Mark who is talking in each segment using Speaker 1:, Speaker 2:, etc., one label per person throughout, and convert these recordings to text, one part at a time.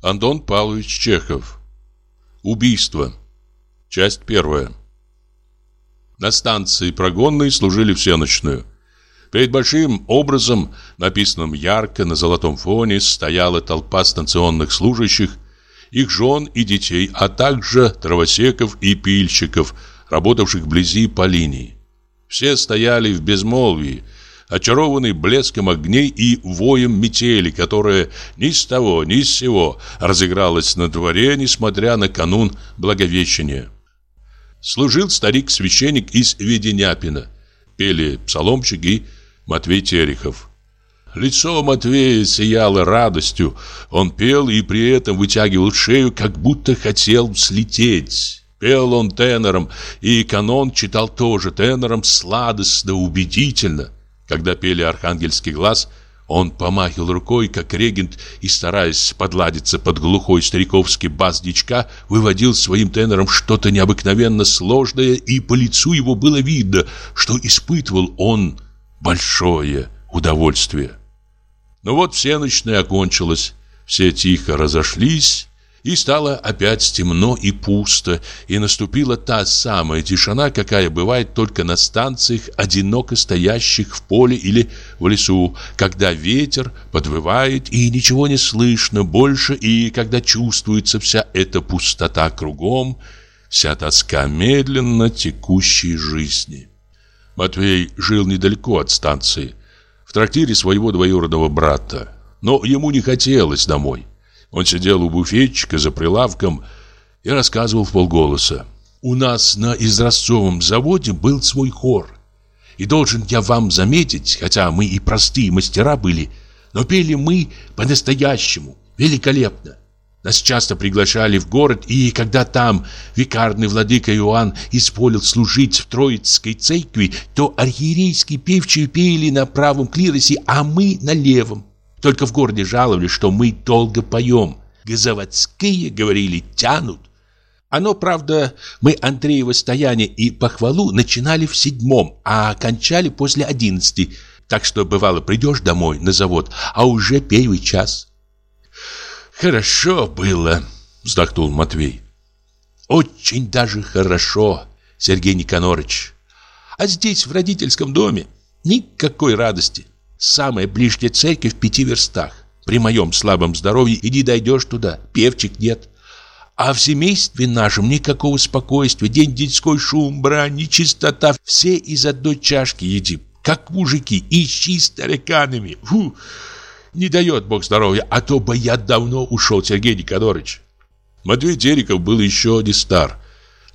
Speaker 1: Антон Павлович Чехов. Убийство. Часть первая. На станции прогонной служили всеночную. Перед большим образом, написанным ярко на золотом фоне, стояла толпа станционных служащих, их жен и детей, а также травосеков и пильщиков, работавших вблизи по линии. Все стояли в безмолвии, очарованный блеском огней и воем метели, которая ни с того, ни с сего разыгралась на дворе, несмотря на канун Благовещения. Служил старик-священник из Веденяпина. Пели псаломчик и Матвей Терехов. Лицо Матвея сияло радостью. Он пел и при этом вытягивал шею, как будто хотел слететь. Пел он тенором, и канон читал тоже тенором сладостно, убедительно. Когда пели «Архангельский глаз», он помахил рукой, как регент, и, стараясь подладиться под глухой стариковский бас дичка, выводил своим тенором что-то необыкновенно сложное, и по лицу его было видно, что испытывал он большое удовольствие. Но вот всеночная окончилась, все тихо разошлись, и стало опять темно и пусто, и наступила та самая тишина, какая бывает только на станциях, одиноко стоящих в поле или в лесу, когда ветер подвывает и ничего не слышно больше, и когда чувствуется вся эта пустота кругом, вся тоска медленно текущей жизни. Матвей жил недалеко от станции, в трактире своего двоюродного брата, но ему не хотелось домой. Он сидел у буфетчика за прилавком и рассказывал в полголоса. «У нас на изразцовом заводе был свой хор. И должен я вам заметить, хотя мы и простые мастера были, но пели мы по-настоящему, великолепно. Нас часто приглашали в город, и когда там викарный владыка Иоанн исполил служить в Троицкой церкви, то архиерейские певчие пели на правом клиросе, а мы на левом. Только в городе жаловались, что мы долго поем. Газоводские, говорили, тянут. Оно, правда, мы Андреево стояние и похвалу начинали в седьмом, а кончали после одиннадцати. Так что, бывало, придешь домой на завод, а уже первый час. «Хорошо было», — вздохнул Матвей. «Очень даже хорошо, Сергей Никонорович. А здесь, в родительском доме, никакой радости. Самая ближняя церковь в пяти верстах. При моем слабом здоровье и не дойдешь туда, певчик нет. А в семействе нашем никакого спокойствия, день детской шум, брань, нечистота. Все из одной чашки едим, как мужики, ищи стариканами. Фу, не дает Бог здоровья, а то бы я давно ушел, Сергей Никонорович. Матвей Тереков был еще не стар,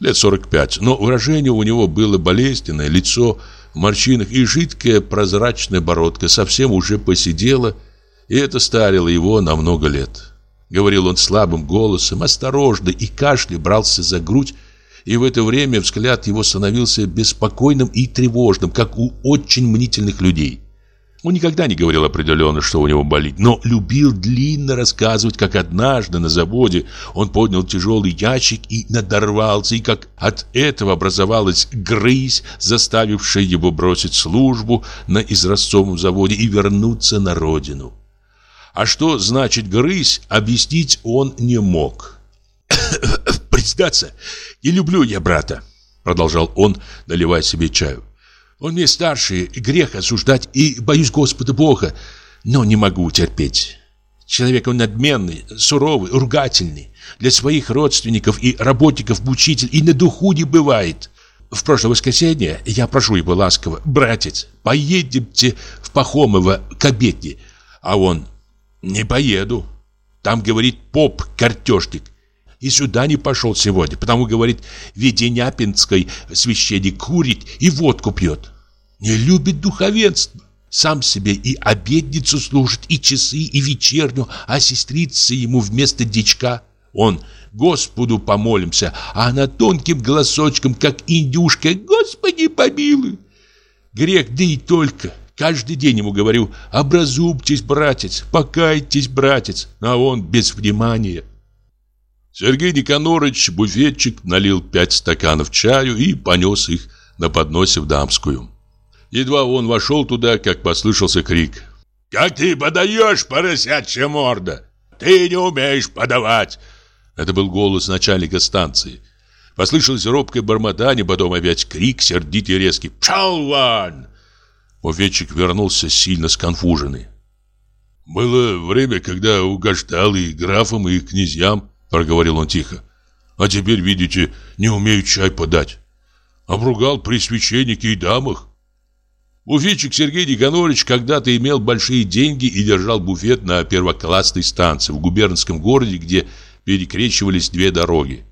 Speaker 1: лет 45, но выражение у него было болезненное, лицо морщинах, и жидкая прозрачная бородка совсем уже посидела, и это старило его на много лет. Говорил он слабым голосом, осторожно, и кашля брался за грудь, и в это время взгляд его становился беспокойным и тревожным, как у очень мнительных людей. Он никогда не говорил определенно, что у него болит, но любил длинно рассказывать, как однажды на заводе он поднял тяжелый ящик и надорвался, и как от этого образовалась грызь, заставившая его бросить службу на изразцовом заводе и вернуться на родину. А что значит грызь, объяснить он не мог. «Признаться, не люблю я брата», — продолжал он, наливая себе чаю. Он мне старший, грех осуждать и боюсь Господа Бога, но не могу терпеть. Человек он надменный, суровый, ругательный. Для своих родственников и работников мучитель и на духу не бывает. В прошлое воскресенье я прошу его ласково, братец, поедемте в Пахомово к обедне. А он, не поеду. Там, говорит, поп-картежник. И сюда не пошел сегодня, потому, говорит, Веденяпинской священник курит и водку пьет не любит духовенство. Сам себе и обедницу служит, и часы, и вечерню, а сестрица ему вместо дичка. Он Господу помолимся, а она тонким голосочком, как индюшка, Господи помилуй. Грех, да и только. Каждый день ему говорю, образумьтесь, братец, покайтесь, братец, а он без внимания. Сергей Никонорович, буфетчик, налил пять стаканов чаю и понес их на подносе в дамскую. Едва он вошел туда, как послышался крик. «Как ты подаешь, поросячья морда!» Ты не умеешь подавать!» Это был голос начальника станции. Послышалось робкое бормотание, потом опять крик, сердитый и резкий. «Пшел вон!» Буфетчик вернулся сильно сконфуженный. «Было время, когда угождал и графам, и князьям», — проговорил он тихо. «А теперь, видите, не умею чай подать. Обругал при священнике и дамах». Буфетчик Сергей Никонорович когда-то имел большие деньги и держал буфет на первоклассной станции в губернском городе, где перекрещивались две дороги.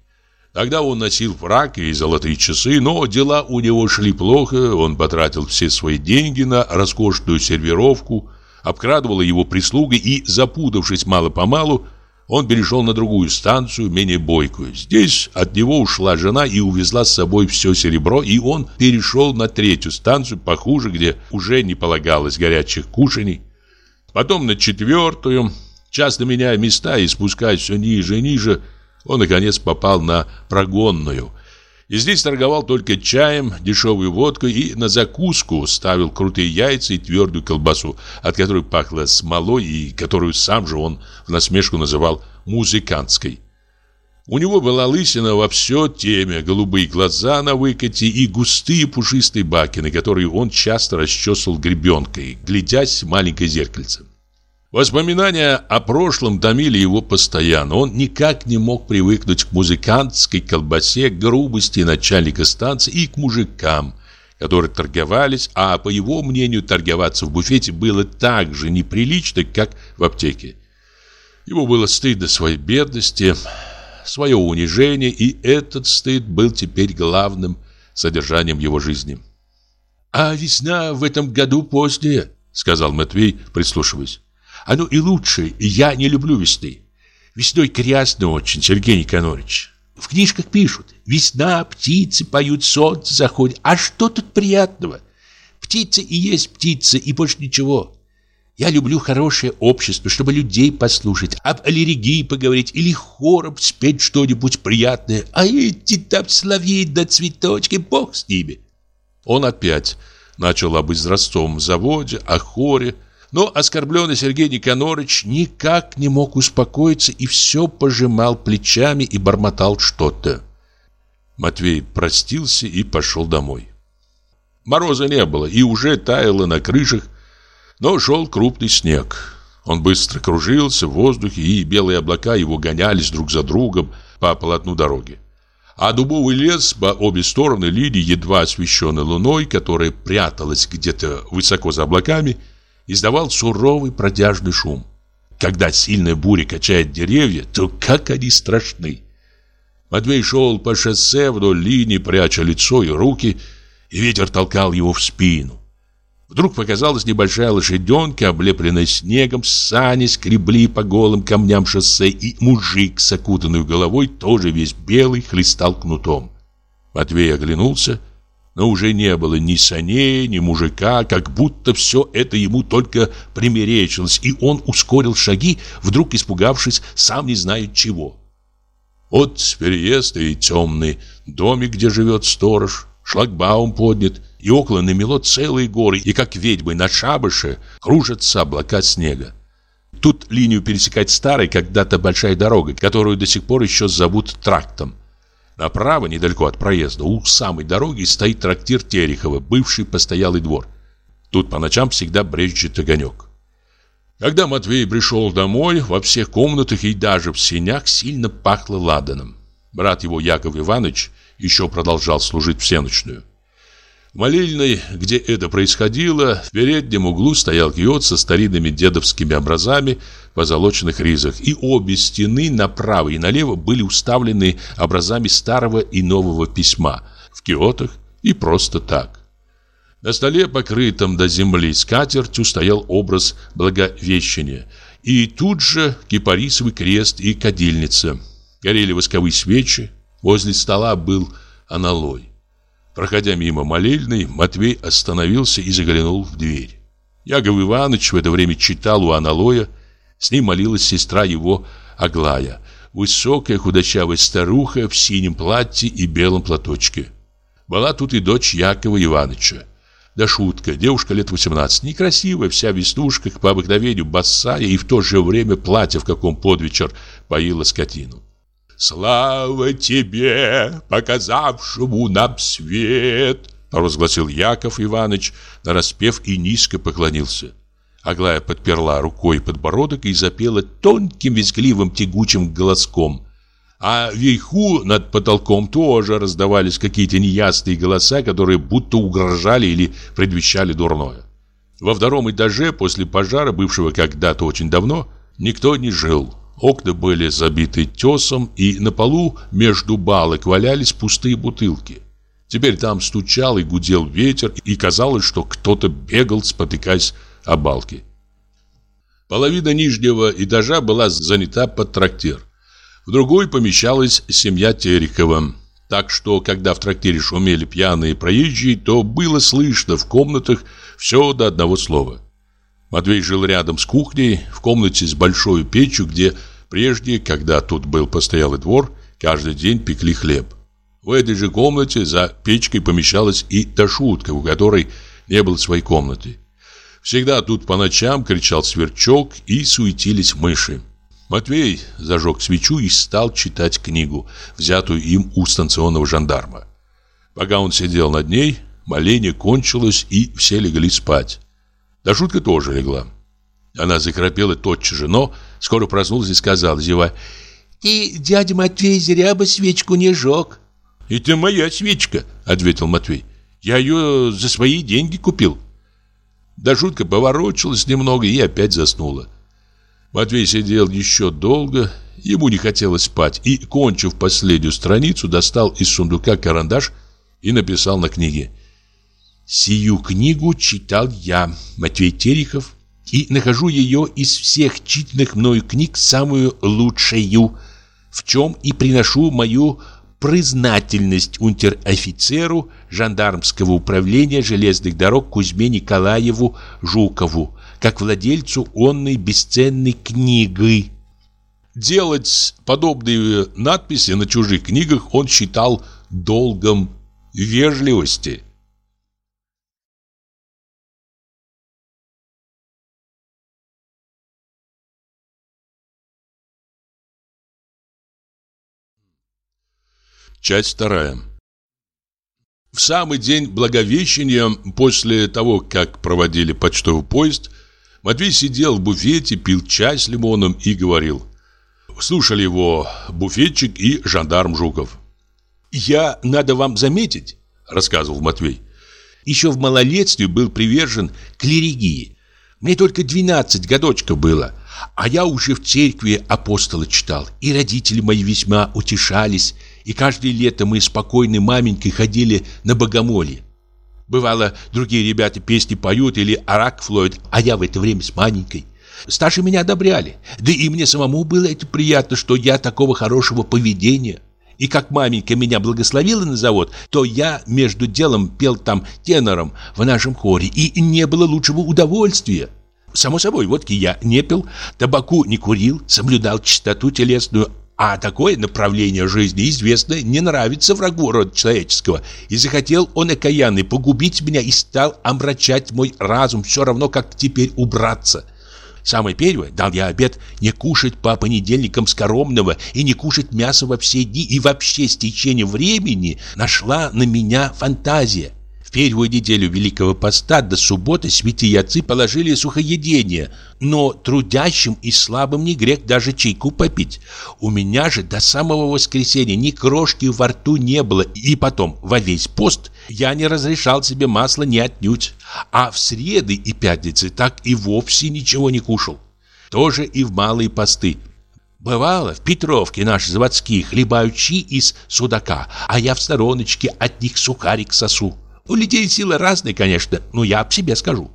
Speaker 1: Тогда он носил фрак и золотые часы, но дела у него шли плохо, он потратил все свои деньги на роскошную сервировку, обкрадывала его прислуга и, запутавшись мало-помалу, он перешел на другую станцию, менее бойкую. Здесь от него ушла жена и увезла с собой все серебро, и он перешел на третью станцию, похуже, где уже не полагалось горячих кушаний. Потом на четвертую, часто меняя места и спускаясь все ниже и ниже, он, наконец, попал на прогонную. И здесь торговал только чаем, дешевой водкой и на закуску ставил крутые яйца и твердую колбасу, от которой пахло смолой и которую сам же он в насмешку называл музыкантской. У него была лысина во все теме, голубые глаза на выкате и густые пушистые бакины, которые он часто расчесывал гребенкой, глядясь в маленькое зеркальце. Воспоминания о прошлом томили его постоянно. Он никак не мог привыкнуть к музыкантской колбасе, к грубости начальника станции и к мужикам, которые торговались, а по его мнению торговаться в буфете было так же неприлично, как в аптеке. Ему было стыдно своей бедности, свое унижение, и этот стыд был теперь главным содержанием его жизни. «А весна в этом году поздняя», — сказал Матвей, прислушиваясь. Оно и лучше, я не люблю весны. Весной грязно очень, Сергей Никонорович. В книжках пишут, весна, птицы поют, солнце заходит. А что тут приятного? Птица и есть птица, и больше ничего. Я люблю хорошее общество, чтобы людей послушать, об аллергии поговорить или хором спеть что-нибудь приятное. А эти там соловьи да цветочки, бог с ними. Он опять начал об изразцовом заводе, о хоре, но оскорбленный Сергей Никонорович никак не мог успокоиться и все пожимал плечами и бормотал что-то. Матвей простился и пошел домой. Мороза не было и уже таяло на крышах, но шел крупный снег. Он быстро кружился в воздухе, и белые облака его гонялись друг за другом по полотну дороги. А дубовый лес по обе стороны линии, едва освещенной луной, которая пряталась где-то высоко за облаками, издавал суровый протяжный шум. Когда сильная буря качает деревья, то как они страшны. Матвей шел по шоссе вдоль линии, пряча лицо и руки, и ветер толкал его в спину. Вдруг показалась небольшая лошаденка, облепленная снегом, сани скребли по голым камням шоссе, и мужик с окутанной головой, тоже весь белый, хлестал кнутом. Матвей оглянулся но уже не было ни саней, ни мужика, как будто все это ему только примеречилось, и он ускорил шаги, вдруг испугавшись, сам не знает чего. Вот переезд и темный домик, где живет сторож, шлагбаум поднят, и около намело целые горы, и как ведьмы на шабаше кружатся облака снега. Тут линию пересекать старая когда-то большая дорога, которую до сих пор еще зовут трактом. Направо, недалеко от проезда, у самой дороги стоит трактир Терехова, бывший постоялый двор. Тут по ночам всегда брежет огонек. Когда Матвей пришел домой, во всех комнатах и даже в сенях сильно пахло ладаном. Брат его, Яков Иванович, еще продолжал служить всеночную. В где это происходило, в переднем углу стоял киот со старинными дедовскими образами в позолоченных ризах, и обе стены направо и налево были уставлены образами старого и нового письма в киотах и просто так. На столе, покрытом до земли скатертью, стоял образ Благовещения, и тут же кипарисовый крест и кадильница. Горели восковые свечи, возле стола был аналой. Проходя мимо молельной, Матвей остановился и заглянул в дверь. Яков Иванович в это время читал у аналоя. С ним молилась сестра его Аглая, высокая худощавая старуха в синем платье и белом платочке. Была тут и дочь Якова Ивановича. Да шутка, девушка лет 18, некрасивая, вся в веснушках, по обыкновению босая и в то же время платье, в каком под вечер поила скотину. «Слава тебе, показавшему нам свет!» провозгласил Яков Иванович, нараспев и низко поклонился. Аглая подперла рукой подбородок и запела тонким, визгливым, тягучим голоском. А вверху над потолком тоже раздавались какие-то неясные голоса, которые будто угрожали или предвещали дурное. Во втором этаже после пожара, бывшего когда-то очень давно, никто не жил. Окна были забиты тесом, и на полу между балок валялись пустые бутылки. Теперь там стучал и гудел ветер, и казалось, что кто-то бегал, спотыкаясь о балки. Половина нижнего этажа была занята под трактир. В другой помещалась семья Терехова. Так что, когда в трактире шумели пьяные проезжие, то было слышно в комнатах все до одного слова. Матвей жил рядом с кухней, в комнате с большой печью, где прежде, когда тут был постоялый двор, каждый день пекли хлеб. В этой же комнате за печкой помещалась и Ташутка, у которой не было своей комнаты. Всегда тут по ночам кричал сверчок и суетились мыши. Матвей зажег свечу и стал читать книгу, взятую им у станционного жандарма. Пока он сидел над ней, моление кончилось и все легли спать. Да шутка тоже легла. Она закропела тотчас же, но скоро проснулась и сказала, зевая, «Ты, дядя Матвей, зря бы свечку не жег». «Это моя свечка», — ответил Матвей. «Я ее за свои деньги купил». Да шутка поворочилась немного и опять заснула. Матвей сидел еще долго, ему не хотелось спать, и, кончив последнюю страницу, достал из сундука карандаш и написал на книге. «Сию книгу читал я, Матвей Терехов, и нахожу ее из всех читанных мною книг самую лучшую, в чем и приношу мою признательность унтер-офицеру жандармского управления железных дорог Кузьме Николаеву Жукову, как владельцу онной бесценной книги. Делать подобные надписи на чужих книгах он считал долгом вежливости. Часть вторая. В самый день Благовещения, после того, как проводили почтовый поезд, Матвей сидел в буфете, пил чай с лимоном и говорил. Слушали его буфетчик и жандарм Жуков. «Я, надо вам заметить», — рассказывал Матвей, «еще в малолетстве был привержен клеригии. Мне только 12 годочков было, а я уже в церкви апостола читал, и родители мои весьма утешались, и каждое лето мы спокойной маменькой ходили на богомолье. Бывало, другие ребята песни поют или арак флоют, а я в это время с маленькой. Старшие меня одобряли. Да и мне самому было это приятно, что я такого хорошего поведения. И как маменька меня благословила на завод, то я между делом пел там тенором в нашем хоре, и не было лучшего удовольствия. Само собой, водки я не пил, табаку не курил, соблюдал чистоту телесную, а такое направление жизни, известно, не нравится врагу рода человеческого. И захотел он окаянный погубить меня и стал омрачать мой разум, все равно как теперь убраться. Самое первое, дал я обед не кушать по понедельникам скоромного и не кушать мясо во все дни, и вообще с течением времени нашла на меня фантазия. Первую неделю Великого Поста до субботы святые отцы положили сухоедение, но трудящим и слабым не грех даже чайку попить. У меня же до самого воскресенья ни крошки во рту не было, и потом во весь пост я не разрешал себе масла не отнюдь, а в среды и пятницы так и вовсе ничего не кушал. Тоже и в малые посты. Бывало, в Петровке наши заводские хлебают чи из судака, а я в стороночке от них сухарик сосу. У людей сила разная, конечно, но я об себе скажу.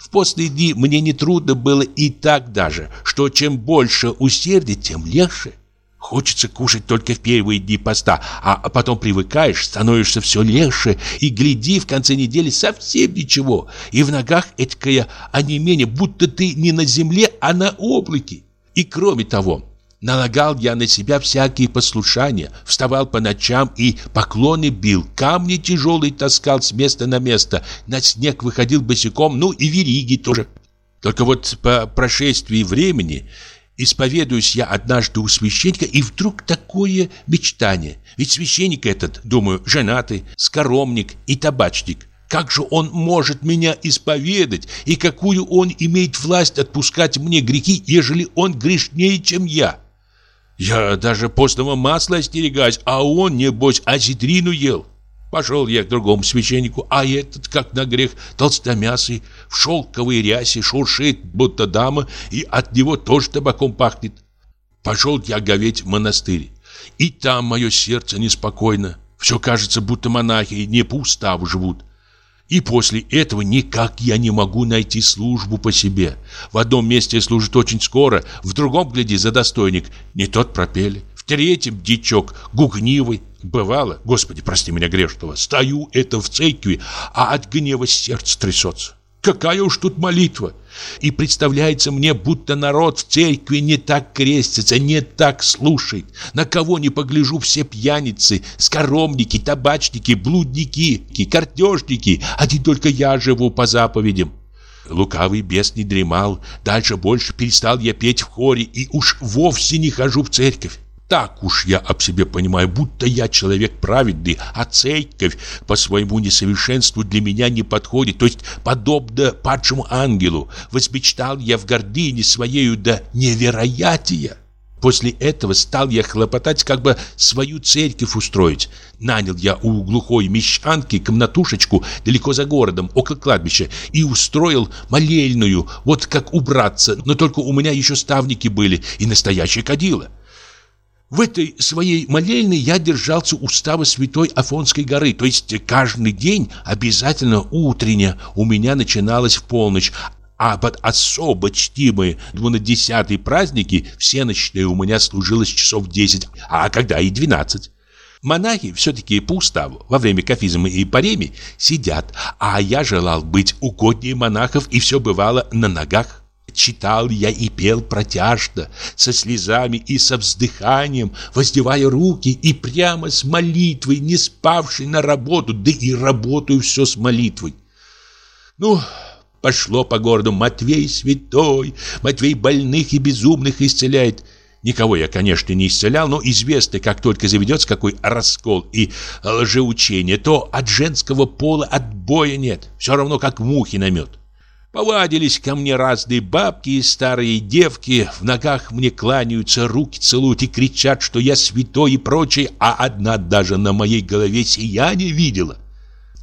Speaker 1: В постные дни мне не трудно было и так даже, что чем больше усердия, тем легче. Хочется кушать только в первые дни поста, а потом привыкаешь, становишься все легче, и гляди, в конце недели совсем ничего, и в ногах этакое онемение, будто ты не на земле, а на облаке. И кроме того,
Speaker 2: Налагал я на себя всякие послушания, вставал по ночам и поклоны бил, камни тяжелые таскал с места на место, на снег выходил босиком, ну и вериги тоже. Только вот по прошествии времени исповедуюсь я однажды у священника, и вдруг такое мечтание. Ведь священник этот, думаю, женатый, скоромник и табачник. Как же он может меня исповедать, и какую он имеет власть отпускать мне грехи, ежели он грешнее, чем я? Я даже постного масла остерегаюсь, а он, небось, осетрину ел. Пошел я к другому священнику, а этот, как на грех, толстомясый, в шелковой рясе, шуршит, будто дама, и от него тоже табаком пахнет. Пошел я говеть в монастырь, и там мое сердце неспокойно. Все кажется, будто монахи не по уставу живут. И после этого никак я не могу найти службу по себе. В одном месте служит очень скоро, в другом, гляди, за достойник. Не тот пропели. В третьем дичок, гугнивый. Бывало, господи, прости меня грешного, стою это в церкви, а от гнева сердце трясется. Какая уж тут молитва! И представляется мне, будто народ в церкви не так крестится, не так слушает. На кого не погляжу, все пьяницы, скоромники, табачники, блудники, картежники. Один только я живу по заповедям. Лукавый бес не дремал, дальше больше перестал я петь в хоре и уж вовсе не хожу в церковь. Так уж я об себе понимаю, будто я человек праведный, а церковь по своему несовершенству для меня не подходит, то есть подобно падшему ангелу. Возмечтал я в гордыне своею до невероятия. После этого стал я хлопотать, как бы свою церковь устроить. Нанял я у глухой мещанки комнатушечку далеко за городом, около кладбища, и устроил молельную, вот как убраться, но только у меня еще ставники были и настоящее кадило. В этой своей молельной я держался устава святой Афонской горы, то есть каждый день обязательно утренне у меня начиналось в полночь, а под особо чтимые двунадесятые праздники все ночные у меня служилось часов 10, а когда и 12. Монахи все-таки по уставу во время кафизма и пареми сидят, а я желал быть угоднее монахов и все бывало на ногах. Читал я и пел протяжно, со слезами и со вздыханием, воздевая руки и прямо с молитвой, не спавший на работу, да и работаю все с молитвой. Ну, пошло по городу Матвей святой, Матвей больных и безумных исцеляет. Никого я, конечно, не исцелял, но известно, как только заведется какой раскол и лжеучение, то от женского пола отбоя нет, все равно как мухи на мед. Повадились ко мне разные бабки и старые девки, в ногах мне кланяются, руки целуют и кричат, что я святой и прочее, а одна даже на моей голове сияние видела.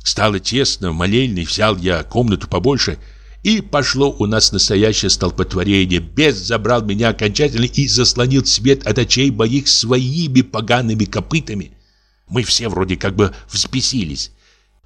Speaker 2: Стало тесно, молельный, взял я комнату побольше, и пошло у нас настоящее столпотворение. Бес забрал меня окончательно и заслонил свет от очей моих своими погаными копытами. Мы все вроде как бы взбесились.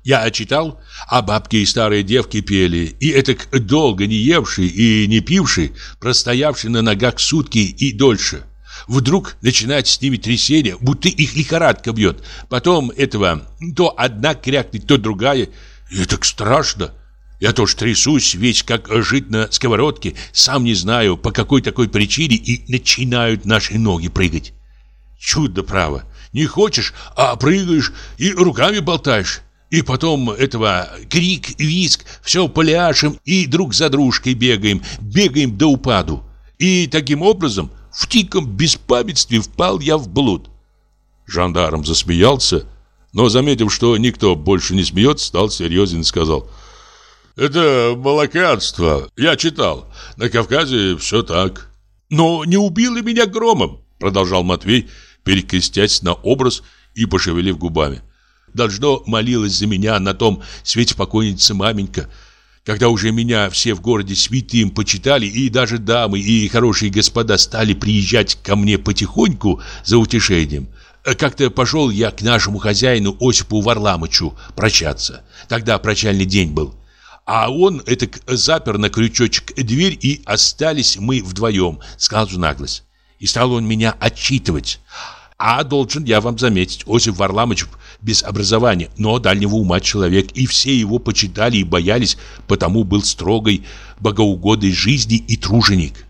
Speaker 2: Я читал, а бабки и старые девки пели, и этак долго не евший и не пивший, простоявший на ногах сутки и дольше. Вдруг начинает с ними трясение, будто их лихорадка бьет. Потом этого то одна крякнет, то другая. И так страшно. Я тоже трясусь, весь как жить на сковородке, сам не знаю, по какой такой причине, и начинают наши ноги прыгать. Чудо право. Не хочешь, а прыгаешь и руками болтаешь. И потом этого крик, виск, все пляшем и друг за дружкой бегаем, бегаем до упаду. И таким образом в тиком беспамятстве впал я в блуд.
Speaker 1: Жандарм засмеялся, но, заметив, что никто больше не смеется, стал серьезен и сказал «Это молоканство, я читал, на Кавказе все так».
Speaker 2: «Но не убило меня громом», продолжал Матвей, перекрестясь на образ и пошевелив губами. Должно молилась за меня на том свете покойница маменька, когда уже меня все в городе святым почитали, и даже дамы и хорошие господа стали приезжать ко мне потихоньку за утешением. Как-то пошел я к нашему хозяину Осипу Варламычу прощаться. Тогда прощальный день был. А он это запер на крючочек дверь, и остались мы вдвоем, с глазу наглость. И стал он меня отчитывать. А должен я вам заметить, Осип Варламыч без образования, но дальнего ума человек, и все его почитали и боялись, потому был строгой, богоугодной жизни и труженик.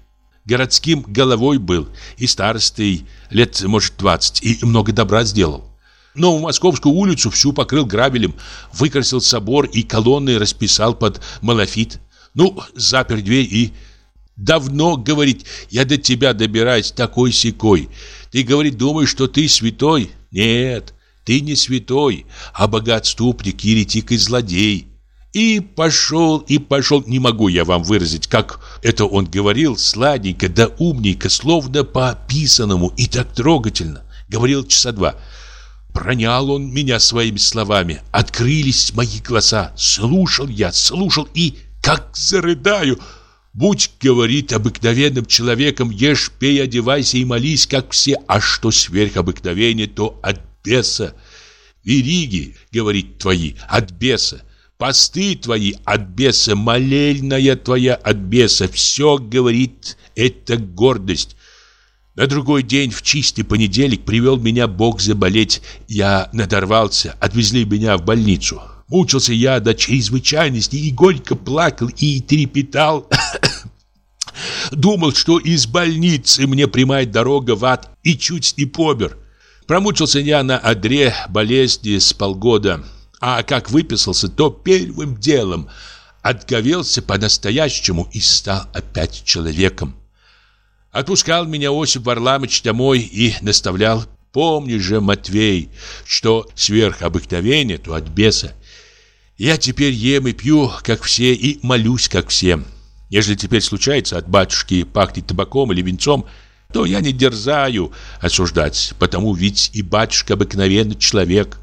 Speaker 2: городским головой был, и старостой лет, может, 20, и много добра сделал. Но в Московскую улицу всю покрыл грабелем, выкрасил собор и колонны расписал под малафит. Ну, запер дверь и... Давно, говорит, я до тебя добираюсь такой-сякой. Ты, говорит, думаешь, что ты святой? Нет, ты не святой, а богатступник, еретик и злодей. И пошел, и пошел, не могу я вам выразить, как это он говорил, сладенько да умненько, словно по описанному и так трогательно. Говорил часа два. Пронял он меня своими словами, открылись мои глаза, слушал я, слушал и, как зарыдаю, Будь, говорит, обыкновенным человеком, ешь, пей, одевайся и молись, как все, а что сверх обыкновения, то от беса. Вериги, говорит, твои, от беса. Посты твои от беса, молельная твоя от беса. Все, говорит, это гордость. На другой день, в чистый понедельник, привел меня Бог заболеть. Я надорвался, отвезли меня в больницу. Мучился я до чрезвычайности и горько плакал и трепетал. Думал, что из больницы мне прямая дорога в ад и чуть не помер. Промучился я на одре болезни с полгода. А как выписался, то первым делом отговелся по-настоящему и стал опять человеком. Отпускал меня Осип Варламыч домой и наставлял Помни же, Матвей, что сверх обыкновения, то от беса. Я теперь ем и пью, как все, и молюсь, как все. Если теперь случается от батюшки пахнет табаком или венцом, то я не дерзаю осуждать, потому ведь и батюшка обыкновенный человек.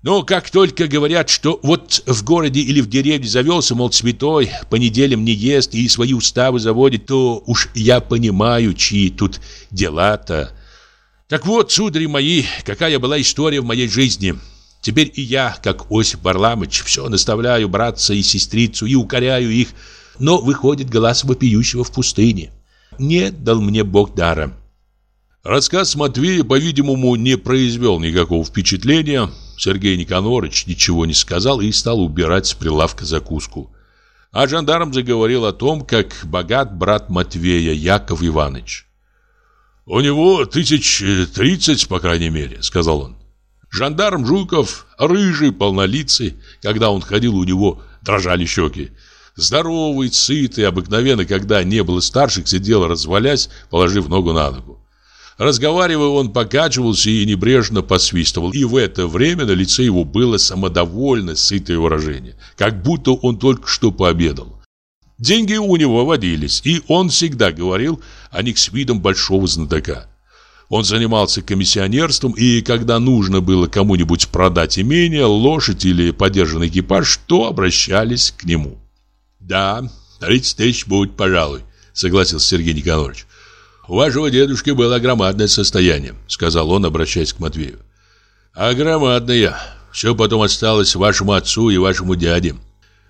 Speaker 2: Но как только говорят, что вот в городе или в деревне завелся, мол, святой, по неделям не ест и свои уставы заводит, то уж я понимаю, чьи тут дела-то. Так вот, судари мои, какая была история в моей жизни – Теперь и я, как Осип Варламыч, все наставляю братца и сестрицу и укоряю их, но выходит глаз вопиющего в пустыне. Не дал мне Бог дара.
Speaker 1: Рассказ Матвея, по-видимому, не произвел никакого впечатления. Сергей Никонорович ничего не сказал и стал убирать с прилавка закуску. А жандарм заговорил о том, как богат брат Матвея Яков Иванович. «У него тысяч тридцать, по крайней мере», — сказал он. Жандарм Жуков, рыжий, полнолицый, когда он ходил, у него дрожали щеки. Здоровый, сытый, обыкновенно, когда не было старших, сидел развалясь, положив ногу на ногу. Разговаривая, он покачивался и небрежно посвистывал, и в это время на лице его было самодовольно сытое выражение, как будто он только что пообедал. Деньги у него водились, и он всегда говорил о них с видом большого знатока. Он занимался комиссионерством, и когда нужно было кому-нибудь продать имение, лошадь или подержанный экипаж, то обращались к нему. «Да, 30 тысяч будет, пожалуй», — согласился Сергей Николаевич. «У вашего дедушки было громадное состояние», — сказал он, обращаясь к Матвею. «А громадное. Все потом осталось вашему отцу и вашему дяде.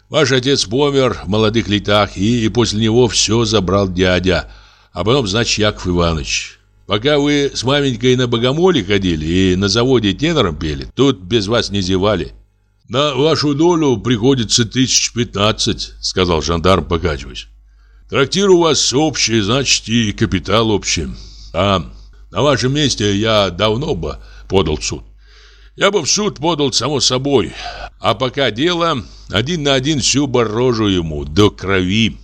Speaker 1: Ваш отец помер в молодых летах, и, и после него все забрал дядя, а потом, значит, Яков Иванович. Пока вы с маменькой на богомоле ходили и на заводе тенором пели, тут без вас не зевали. На вашу долю приходится тысяч пятнадцать, сказал жандарм, покачиваясь. Трактир у вас общий, значит и капитал общий. А на вашем месте я давно бы подал в суд. Я бы в суд подал, само собой. А пока дело, один на один всю борожу ему, до крови.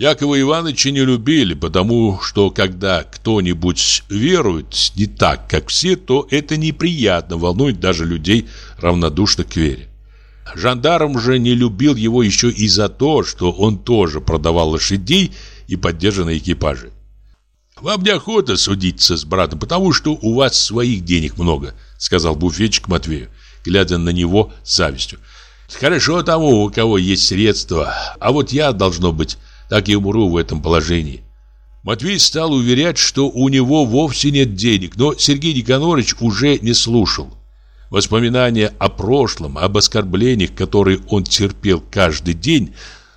Speaker 1: Якова Ивановича не любили, потому что когда кто-нибудь верует не так, как все, то это неприятно, волнует даже людей, равнодушных к вере. Жандарм же не любил его еще и за то, что он тоже продавал лошадей и поддержанные экипажи. «Вам неохота судиться с братом, потому что у вас своих денег много», сказал буфетчик Матвею, глядя на него с завистью. «Хорошо тому, у кого есть средства, а вот я, должно быть, так и умру в этом положении. Матвей стал уверять, что у него вовсе нет денег, но Сергей Никонорович уже не слушал. Воспоминания о прошлом, об оскорблениях, которые он терпел каждый день,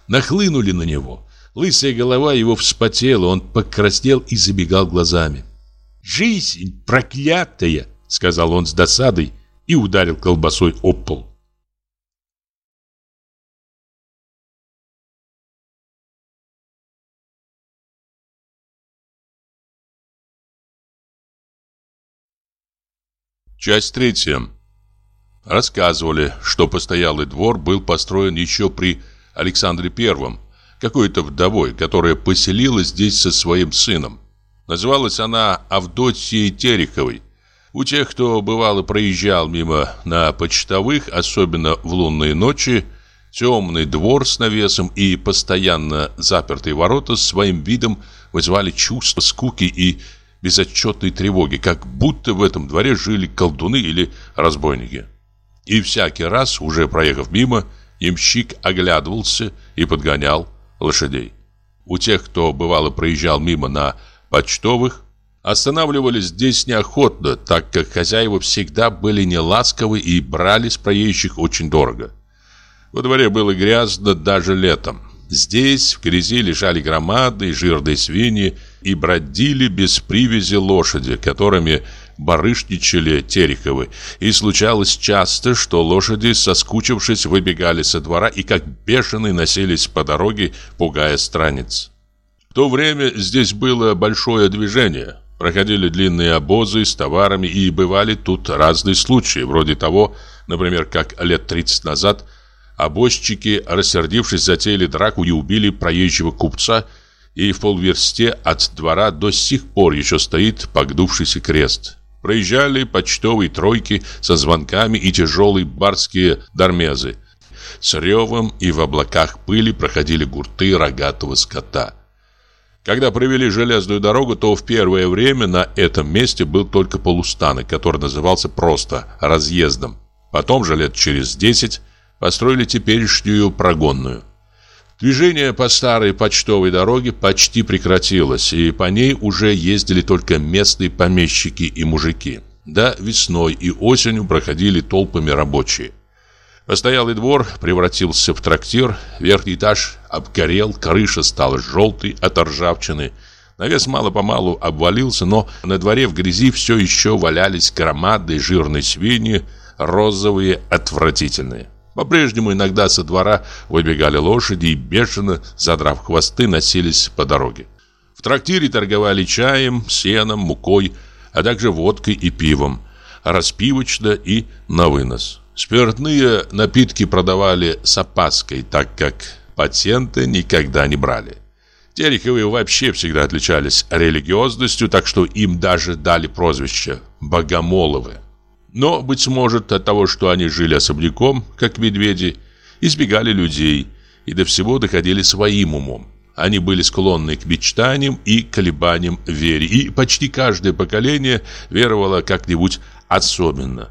Speaker 1: нахлынули на него. Лысая голова его вспотела, он покраснел и забегал глазами. «Жизнь проклятая!» — сказал он с досадой и ударил колбасой об пол. Часть третья. Рассказывали, что постоялый двор был построен еще при Александре Первом, какой-то вдовой, которая поселилась здесь со своим сыном. Называлась она Авдотьей Тереховой. У тех, кто бывало проезжал мимо на почтовых, особенно в лунные ночи, темный двор с навесом и постоянно запертые ворота своим видом вызывали чувство скуки и безотчетной тревоги, как будто в этом дворе жили колдуны или разбойники. И всякий раз, уже проехав мимо, ямщик оглядывался и подгонял лошадей. У тех, кто бывало проезжал мимо на почтовых, останавливались здесь неохотно, так как хозяева всегда были неласковы и брали с проезжих очень дорого. Во дворе было грязно даже летом. Здесь в грязи лежали громадные жирные свиньи и бродили без привязи лошади, которыми барышничали Тереховы. И случалось часто, что лошади, соскучившись, выбегали со двора и как бешеные носились по дороге, пугая странниц. В то время здесь было большое движение. Проходили длинные обозы с товарами и бывали тут разные случаи, вроде того, например, как лет 30 назад – Обозчики, рассердившись, затеяли драку и убили проезжего купца, и в полверсте от двора до сих пор еще стоит погнувшийся крест. Проезжали почтовые тройки со звонками и тяжелые барские дармезы. С ревом и в облаках пыли проходили гурты рогатого скота. Когда провели железную дорогу, то в первое время на этом месте был только полустанок, который назывался просто «разъездом». Потом же лет через десять построили теперешнюю прогонную. Движение по старой почтовой дороге почти прекратилось, и по ней уже ездили только местные помещики и мужики. Да, весной и осенью проходили толпами рабочие. Постоялый двор превратился в трактир, верхний этаж обгорел, крыша стала желтой от ржавчины. Навес мало-помалу обвалился, но на дворе в грязи все еще валялись громадные жирные свиньи, розовые, отвратительные. По-прежнему иногда со двора выбегали лошади и бешено, задрав хвосты, носились по дороге. В трактире торговали чаем, сеном, мукой, а также водкой и пивом, распивочно и на вынос. Спиртные напитки продавали с опаской, так как пациенты никогда не брали. Тереховы вообще всегда отличались религиозностью, так что им даже дали прозвище «богомоловы». Но, быть может, от того, что они жили особняком, как медведи, избегали людей и до всего доходили своим умом. Они были склонны к мечтаниям и колебаниям в вере, и почти каждое поколение веровало как-нибудь особенно.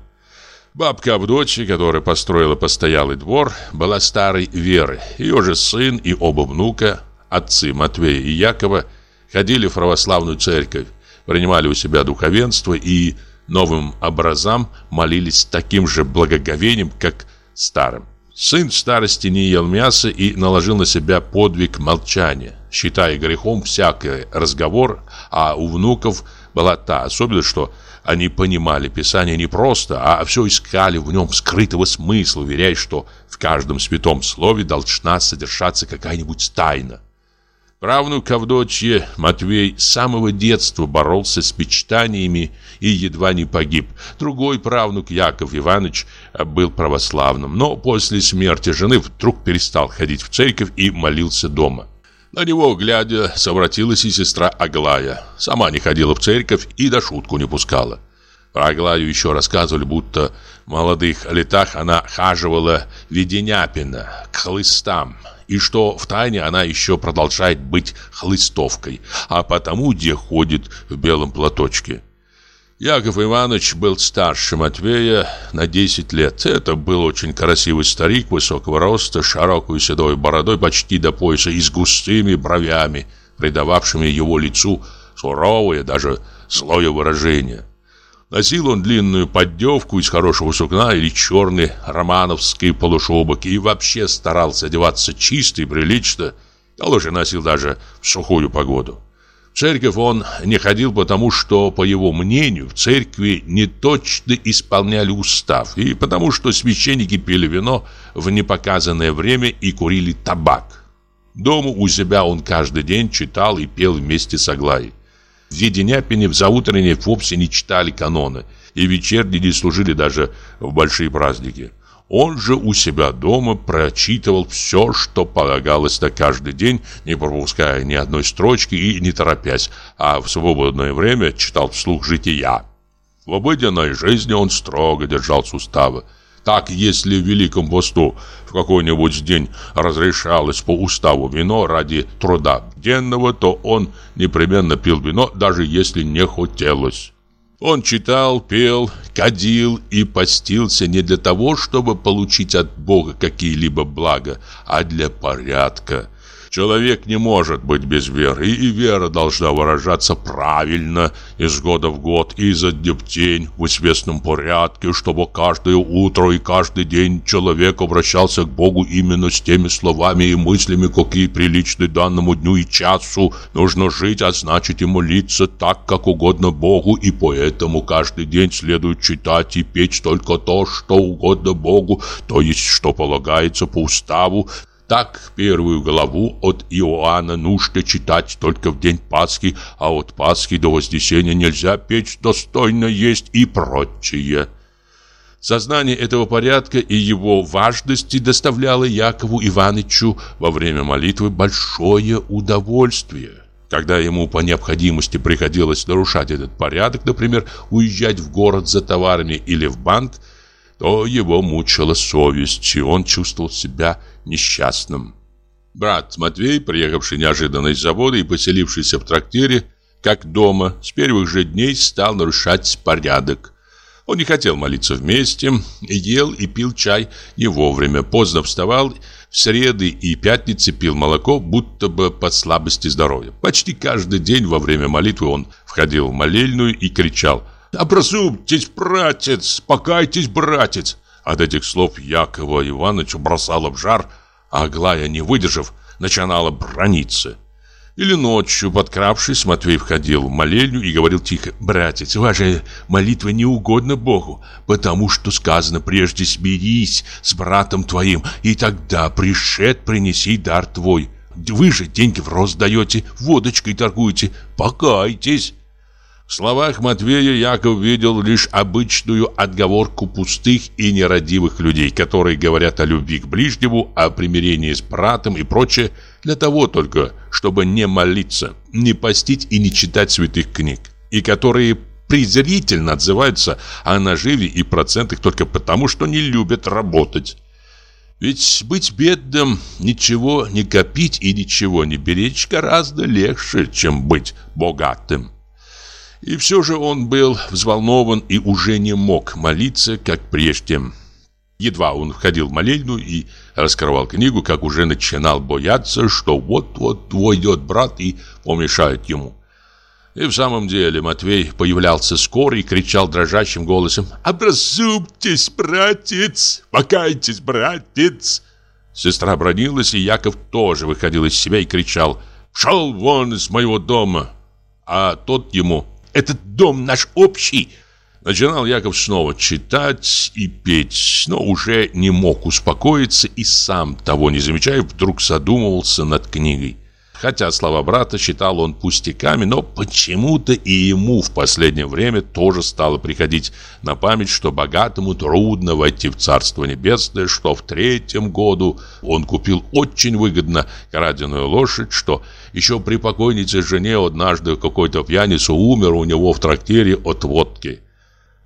Speaker 1: Бабка Авдотья, которая построила постоялый двор, была старой веры. Ее же сын и оба внука, отцы Матвея и Якова, ходили в православную церковь, принимали у себя духовенство и новым образам молились таким же благоговением, как старым. Сын в старости не ел мяса и наложил на себя подвиг молчания, считая грехом всякий разговор, а у внуков была та особенность, что они понимали Писание не просто, а все искали в нем скрытого смысла, уверяя, что в каждом святом слове должна содержаться какая-нибудь тайна. Правнук Авдотье Матвей с самого детства боролся с мечтаниями и едва не погиб. Другой правнук Яков Иванович был православным, но после смерти жены вдруг перестал ходить в церковь и молился дома. На него, глядя, совратилась и сестра Аглая. Сама не ходила в церковь и до шутку не пускала. Про Аглаю еще рассказывали, будто в молодых летах она хаживала Веденяпина к хлыстам – и что в тайне она еще продолжает быть хлыстовкой, а потому где ходит в белом платочке. Яков Иванович был старше Матвея на 10 лет. Это был очень красивый старик высокого роста, широкой седой бородой почти до пояса и с густыми бровями, придававшими его лицу суровое, даже злое выражение. Носил он длинную поддевку из хорошего сукна или черный романовский полушубок и вообще старался одеваться чисто и прилично, а лучше носил даже в сухую погоду. В церковь он не ходил, потому что, по его мнению, в церкви не точно исполняли устав, и потому что священники пили вино в непоказанное время и курили табак. Дома у себя он каждый день читал и пел вместе с Аглаей. В Веденяпине в заутренне вовсе не читали каноны. и вечерние не служили даже в большие праздники. Он же у себя дома прочитывал все, что полагалось на каждый день, не пропуская ни одной строчки и не торопясь, а в свободное время читал вслух жития. В обыденной жизни он строго держал суставы. Так, если в Великом посту в какой-нибудь день разрешалось по уставу вино ради труда денного, то он непременно пил вино, даже если не хотелось. Он читал, пел, кадил и постился не для того, чтобы получить от Бога какие-либо блага, а для порядка. Человек не может быть без веры, и вера должна выражаться правильно из года в год изо дня в день в известном порядке, чтобы каждое утро и каждый день человек обращался к Богу именно с теми словами и мыслями, какие приличны данному дню и часу. Нужно жить, а значит и молиться так, как угодно Богу, и поэтому каждый день следует читать и петь только то, что угодно Богу, то есть что полагается по уставу, так, первую главу от Иоанна нужно читать только в день Пасхи, а от Пасхи до Вознесения нельзя печь, достойно есть и прочее. Сознание этого порядка и его важности доставляло Якову Ивановичу во время молитвы большое удовольствие. Когда ему по необходимости приходилось нарушать этот порядок, например, уезжать в город за товарами или в банк, то его мучила совесть, и он чувствовал себя несчастным. Брат Матвей, приехавший неожиданно из завода и поселившийся в трактире, как дома, с первых же дней стал нарушать порядок. Он не хотел молиться вместе, ел и пил чай не вовремя, поздно вставал, в среды и пятницы пил молоко, будто бы по слабости здоровья. Почти каждый день во время молитвы он входил в молельную и кричал «Образумьтесь, братец! Покайтесь, братец!» От этих слов Якова Ивановича бросало в жар, а Аглая, не выдержав, начинала брониться. Или ночью, подкравшись, Матвей входил в молельню и говорил тихо, «Братец, ваша молитва не угодна Богу, потому что сказано прежде смирись с братом твоим, и тогда пришед принеси дар твой. Вы же деньги в рост даете, водочкой торгуете, покайтесь». В словах Матвея Яков видел лишь обычную отговорку пустых и нерадивых людей, которые говорят о любви к ближнему, о примирении с братом и прочее, для того только, чтобы не молиться, не постить и не читать святых книг, и которые презрительно отзываются о наживе и процентах только потому, что не любят работать. Ведь быть бедным, ничего не копить и ничего не беречь гораздо легче, чем быть богатым. И все же он был взволнован и уже не мог молиться, как прежде. Едва он входил в молельную и раскрывал книгу, как уже начинал бояться, что вот-вот войдет брат и помешает ему. И в самом деле Матвей появлялся скоро и кричал дрожащим голосом «Образумьтесь, братец! Покайтесь, братец!» Сестра бронилась, и Яков тоже выходил из себя и кричал «Шел вон из моего дома!» А тот ему этот дом наш общий!» Начинал Яков снова читать и петь, но уже не мог успокоиться и сам, того не замечая, вдруг задумывался над книгой. Хотя слова брата считал он пустяками, но почему-то и ему в последнее время тоже стало приходить на память, что богатому трудно войти в Царство Небесное, что в третьем году он купил очень выгодно краденую лошадь, что еще при покойнице жене однажды какой-то пьяница умер у него в трактире от водки.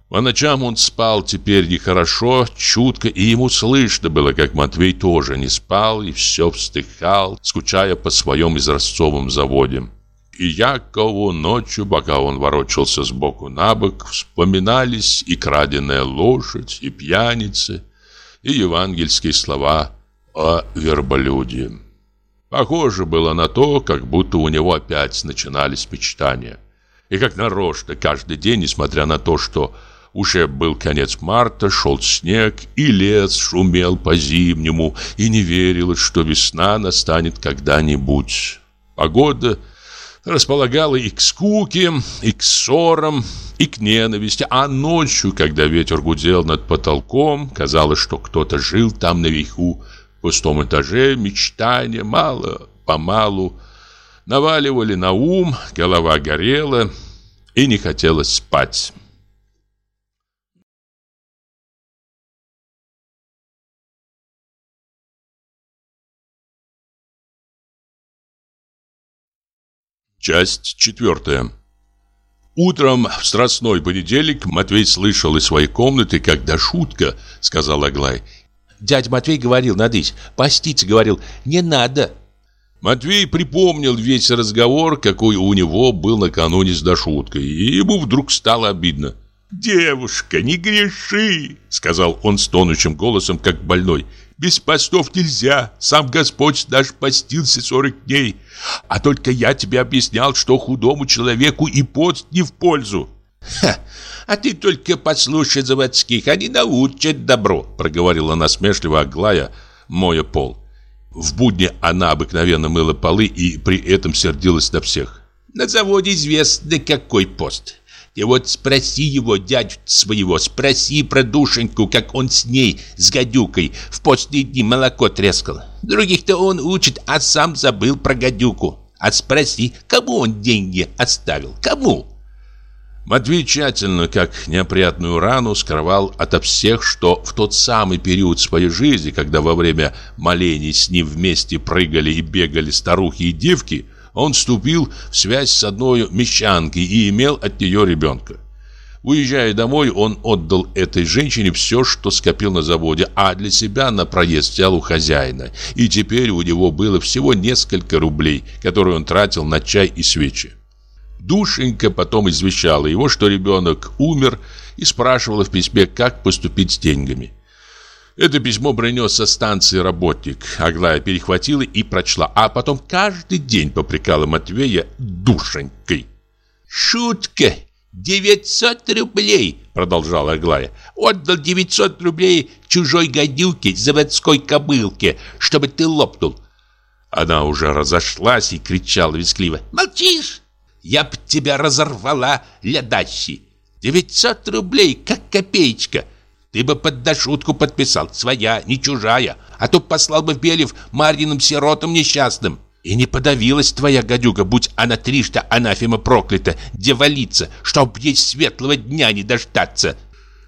Speaker 1: По ночам он спал теперь нехорошо, чутко, и ему слышно было, как Матвей тоже не спал и все вздыхал, скучая по своем изразцовом заводе. И Якову ночью, пока он ворочался с боку на бок, вспоминались и краденая лошадь, и пьяницы, и евангельские слова о верблюде. Похоже было на то, как будто у него опять начинались мечтания. И как нарочно каждый день, несмотря на то, что уже был конец марта, шел снег, и лес шумел по-зимнему, и не верилось, что весна настанет когда-нибудь. Погода располагала и к скуке, и к ссорам, и к ненависти, а ночью, когда ветер гудел над потолком, казалось, что кто-то жил там наверху, в пустом этаже, мечтания мало-помалу наваливали на ум, голова горела, и не хотелось спать. Часть четвертая. Утром в страстной понедельник Матвей слышал из своей комнаты, когда шутка, сказал Аглай.
Speaker 2: Дядя Матвей говорил, надысь, поститься говорил, не надо.
Speaker 1: Матвей припомнил весь разговор, какой у него был накануне с Дашуткой, и ему вдруг стало обидно. «Девушка, не греши!» — сказал он с тонущим голосом, как больной. Без постов нельзя. Сам Господь наш постился сорок дней. А только я тебе объяснял, что худому человеку и пост не в пользу.
Speaker 2: Ха, а ты только послушай заводских, они научат добро, проговорила насмешливо Аглая, моя пол. В будни она обыкновенно мыла полы и при этом сердилась на всех. На заводе известно какой пост. И вот спроси его, дядю своего, спроси про душеньку, как он с ней, с гадюкой, в постные молоко трескал. Других-то он учит, а сам забыл про гадюку. А спроси, кому он деньги оставил, кому?
Speaker 1: Матвей тщательно, как неопрятную рану, скрывал ото всех, что в тот самый период своей жизни, когда во время молений с ним вместе прыгали и бегали старухи и девки – он вступил в связь с одной мещанкой и имел от нее ребенка. Уезжая домой, он отдал этой женщине все, что скопил на заводе, а для себя на проезд взял у хозяина. И теперь у него было всего несколько рублей, которые он тратил на чай и свечи. Душенька потом извещала его, что ребенок умер, и спрашивала в письме, как поступить с деньгами. Это письмо принес со станции работник. Аглая перехватила и прочла, а потом каждый день попрекала Матвея душенькой.
Speaker 2: «Шутка! 900 рублей!» Продолжала Аглая. «Отдал 900 рублей чужой гадюке, заводской кобылке, чтобы ты лопнул».
Speaker 1: Она уже разошлась и кричала вискливо.
Speaker 2: «Молчишь? Я б тебя разорвала, лядащий! 900 рублей, как копеечка!» Ты бы под дошутку подписал, своя, не чужая, а то послал бы в Белев Марьиным сиротам несчастным. И не подавилась твоя гадюка, будь она трижды анафема проклята, девалица, чтоб ей светлого дня не дождаться.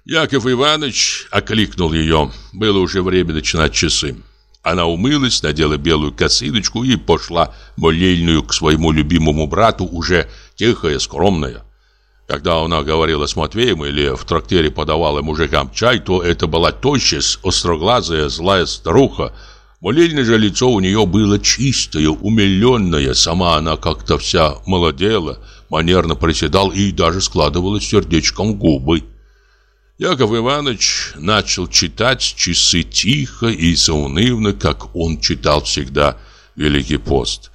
Speaker 1: Яков Иванович окликнул ее. Было уже время начинать часы. Она умылась, надела белую косыночку и пошла молельную к своему любимому брату, уже тихая, скромная. Когда она говорила с Матвеем или в трактире подавала мужикам чай, то это была тощая, остроглазая, злая старуха. Молельное же лицо у нее было чистое, умиленное. Сама она как-то вся молодела, манерно приседал и даже складывала сердечком губы. Яков Иванович начал читать часы тихо и заунывно, как он читал всегда Великий пост.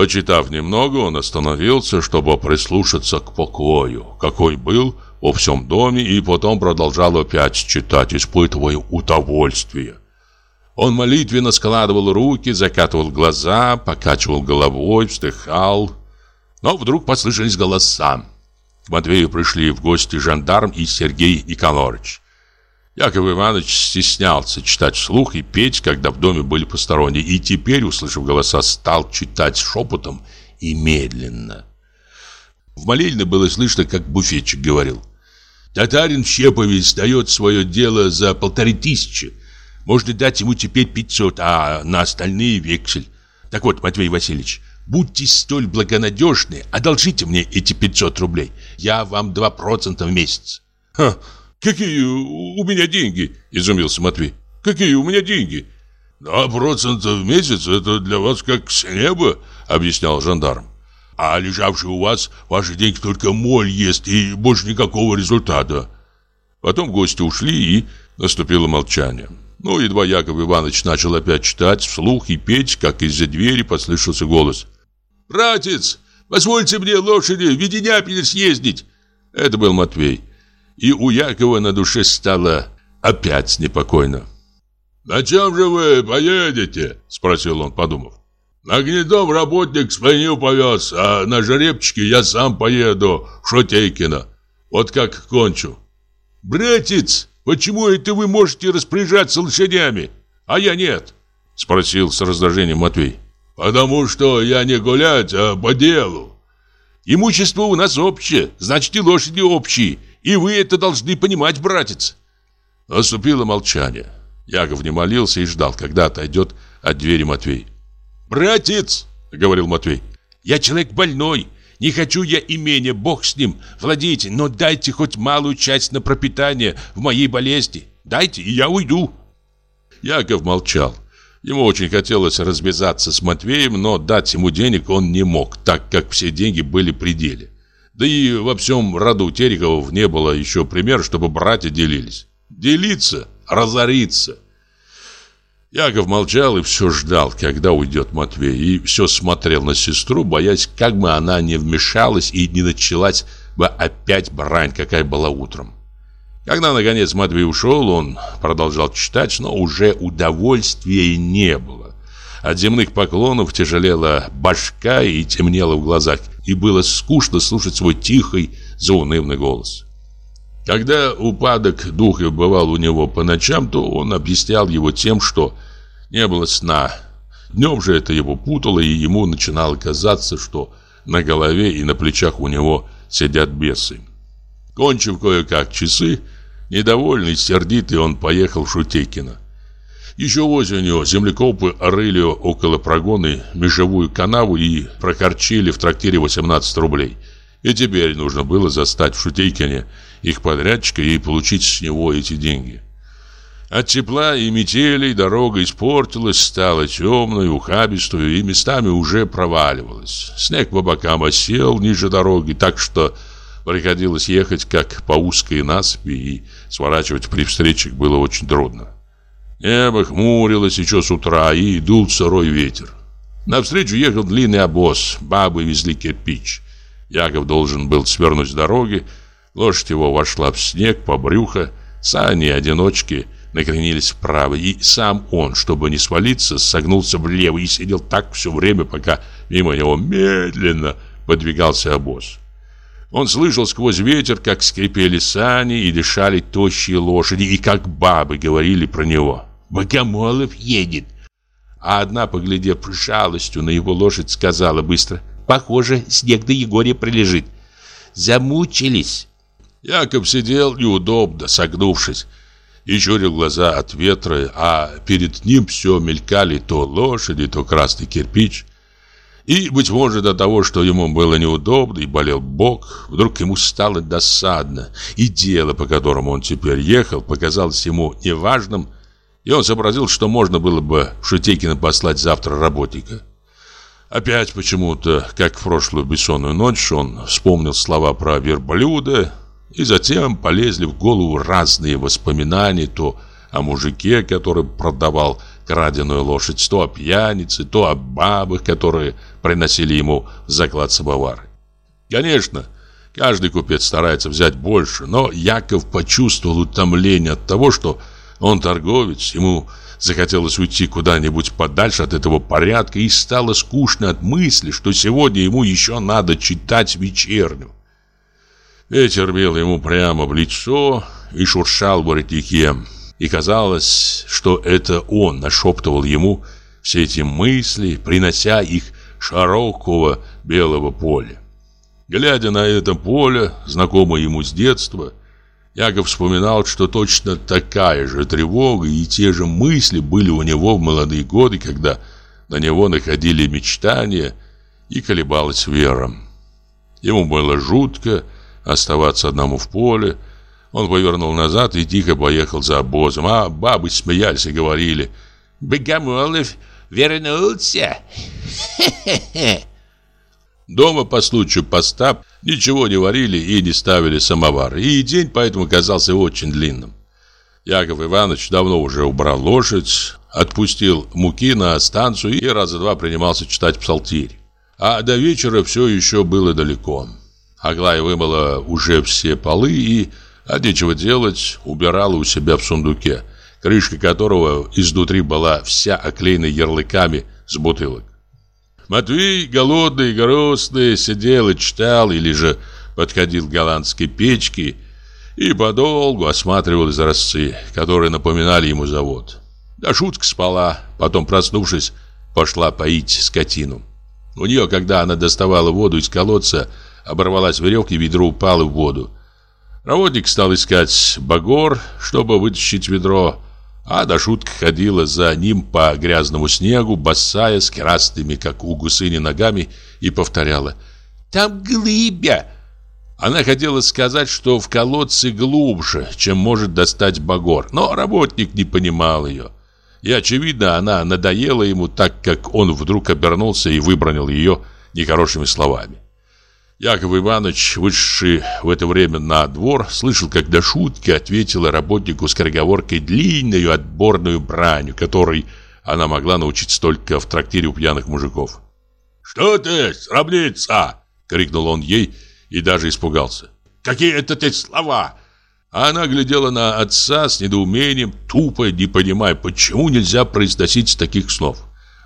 Speaker 1: Почитав немного, он остановился, чтобы прислушаться к покою, какой был во всем доме, и потом продолжал опять читать, испытывая удовольствие. Он молитвенно складывал руки, закатывал глаза, покачивал головой, вздыхал. Но вдруг послышались голоса. К Матвею пришли в гости жандарм и Сергей Николаевич. Яков Иванович стеснялся читать вслух и петь, когда в доме были посторонние, и теперь, услышав голоса, стал читать шепотом и медленно. В молельне было слышно, как буфетчик говорил. «Татарин Щепович дает свое дело за полторы тысячи. Можно дать ему теперь пятьсот, а на остальные вексель. Так вот, Матвей Васильевич, будьте столь благонадежны, одолжите мне эти пятьсот рублей. Я вам два процента в месяц».
Speaker 3: «Ха!» «Какие у меня деньги?» – изумился Матвей. «Какие у меня деньги?»
Speaker 1: «Два процента в месяц – это для вас как с неба», – объяснял жандарм. «А лежавший у вас ваши деньги только моль ест и больше никакого результата». Потом гости ушли, и наступило молчание. Ну, едва Яков Иванович начал опять читать вслух и петь, как из-за двери послышался голос.
Speaker 3: «Братец, позвольте мне лошади в Веденяпель съездить!»
Speaker 1: Это был Матвей и у Якова на душе стало опять непокойно.
Speaker 3: «На чем же вы поедете?» – спросил он, подумав. «На гнедом работник с повез, а на жеребчике я сам поеду в Шотейкино. Вот как кончу».
Speaker 1: «Братец, почему это вы можете распоряжаться лошадями, а я нет?» – спросил с раздражением Матвей.
Speaker 3: «Потому что я не гулять, а по делу».
Speaker 1: «Имущество у нас общее, значит и лошади общие». И вы это должны понимать, братец. Наступило молчание. Яков не молился и ждал, когда отойдет от двери Матвей. «Братец!» — говорил Матвей. «Я человек больной.
Speaker 2: Не хочу я имения, бог с ним, владейте, но дайте хоть малую часть на пропитание в моей болезни. Дайте, и я уйду.
Speaker 1: Яков молчал. Ему очень хотелось развязаться с Матвеем, но дать ему денег он не мог, так как все деньги были при деле. Да и во всем роду Терековых не было еще примера, чтобы братья делились. Делиться, разориться. Яков молчал и все ждал, когда уйдет Матвей, и все смотрел на сестру, боясь, как бы она не вмешалась и не началась бы опять брань, какая была утром. Когда, наконец, Матвей ушел, он продолжал читать, но уже удовольствия не было. От земных поклонов тяжелела башка и темнело в глазах, и было скучно слушать свой тихий, заунывный голос. Когда упадок духа бывал у него по ночам, то он объяснял его тем, что не было сна. Днем же это его путало, и ему начинало казаться, что на голове и на плечах у него сидят бесы. Кончив кое-как часы, Недовольный, сердитый, он поехал в Шутейкино. Еще осенью землекопы рыли около прогоны межевую канаву и прокорчили в трактире 18 рублей. И теперь нужно было застать в Шутейкине их подрядчика и получить с него эти деньги. От тепла и метелей дорога испортилась, стала темной, ухабистую и местами уже проваливалась. Снег по бокам осел ниже дороги, так что Приходилось ехать как по узкой насыпи, и сворачивать при встречах было очень трудно. Небо хмурилось еще с утра, и дул сырой ветер. Навстречу ехал длинный обоз, бабы везли кирпич. Яков должен был свернуть с дороги, лошадь его вошла в снег по брюхо, сани-одиночки накренились вправо, и сам он, чтобы не свалиться, согнулся влево и сидел так все время, пока мимо него медленно подвигался обоз. Он слышал сквозь ветер, как скрипели сани и дышали тощие лошади, и как бабы говорили про него. «Богомолов едет!» А одна, поглядев жалостью на его лошадь, сказала быстро, «Похоже, снег до Егория прилежит. Замучились!» Яков сидел неудобно, согнувшись, и чурил глаза от ветра, а перед ним все мелькали то лошади, то красный кирпич. И, быть может, от того, что ему было неудобно и болел бок, вдруг ему стало досадно, и дело, по которому он теперь ехал, показалось ему неважным, и он сообразил, что можно было бы Шутейкина послать завтра работника. Опять почему-то, как в прошлую бессонную ночь, он вспомнил слова про верблюда, и затем полезли в голову разные воспоминания то о мужике, который продавал краденую лошадь, то о пьянице, то о бабах, которые приносили ему заклад самовары. Конечно, каждый купец старается взять больше, но Яков почувствовал утомление от того, что он торговец, ему захотелось уйти куда-нибудь подальше от этого порядка и стало скучно от мысли, что сегодня ему еще надо читать вечерню. Ветер бил ему прямо в лицо и шуршал в воротнике. И казалось, что это он нашептывал ему все эти мысли, принося их широкого белого поля. Глядя на это поле, знакомое ему с детства, Яков вспоминал, что точно такая же тревога и те же мысли были у него в молодые годы, когда на него находили мечтания и колебалась вера. Ему было жутко оставаться одному в поле, он повернул назад и тихо поехал за обозом. А бабы смеялись и говорили «Богомолов вернулся!» Дома по случаю поста ничего не варили и не ставили самовар. И день поэтому казался очень длинным. Яков Иванович давно уже убрал лошадь, отпустил муки на станцию и раза два принимался читать псалтирь. А до вечера все еще было далеко. Аглая вымыла уже все полы и а нечего делать, убирала у себя в сундуке, крышка которого изнутри была вся оклеена ярлыками с бутылок. Матвей, голодный и грустный, сидел и читал, или же подходил к голландской печке и подолгу осматривал изразцы, которые напоминали ему завод. Да шутка спала, потом, проснувшись, пошла поить скотину. У нее, когда она доставала воду из колодца, оборвалась веревка и ведро упало в воду. Работник стал искать багор, чтобы вытащить ведро, а до шутки ходила за ним по грязному снегу, босая, с красными, как у гусыни, ногами, и повторяла
Speaker 2: Там глыбя!»
Speaker 1: Она хотела сказать, что в колодце глубже, чем может достать Багор, но работник не понимал ее. И, очевидно, она надоела ему так, как он вдруг обернулся и выбронил ее нехорошими словами. Яков Иванович, вышедший в это время на двор, слышал, как до шутки ответила работнику скороговоркой длинную отборную бранью, которой она могла научиться только в трактире у пьяных мужиков. «Что ты, срамница?» — крикнул он ей и даже испугался. «Какие это те слова?» А она глядела на отца с недоумением, тупо не понимая, почему нельзя произносить таких слов.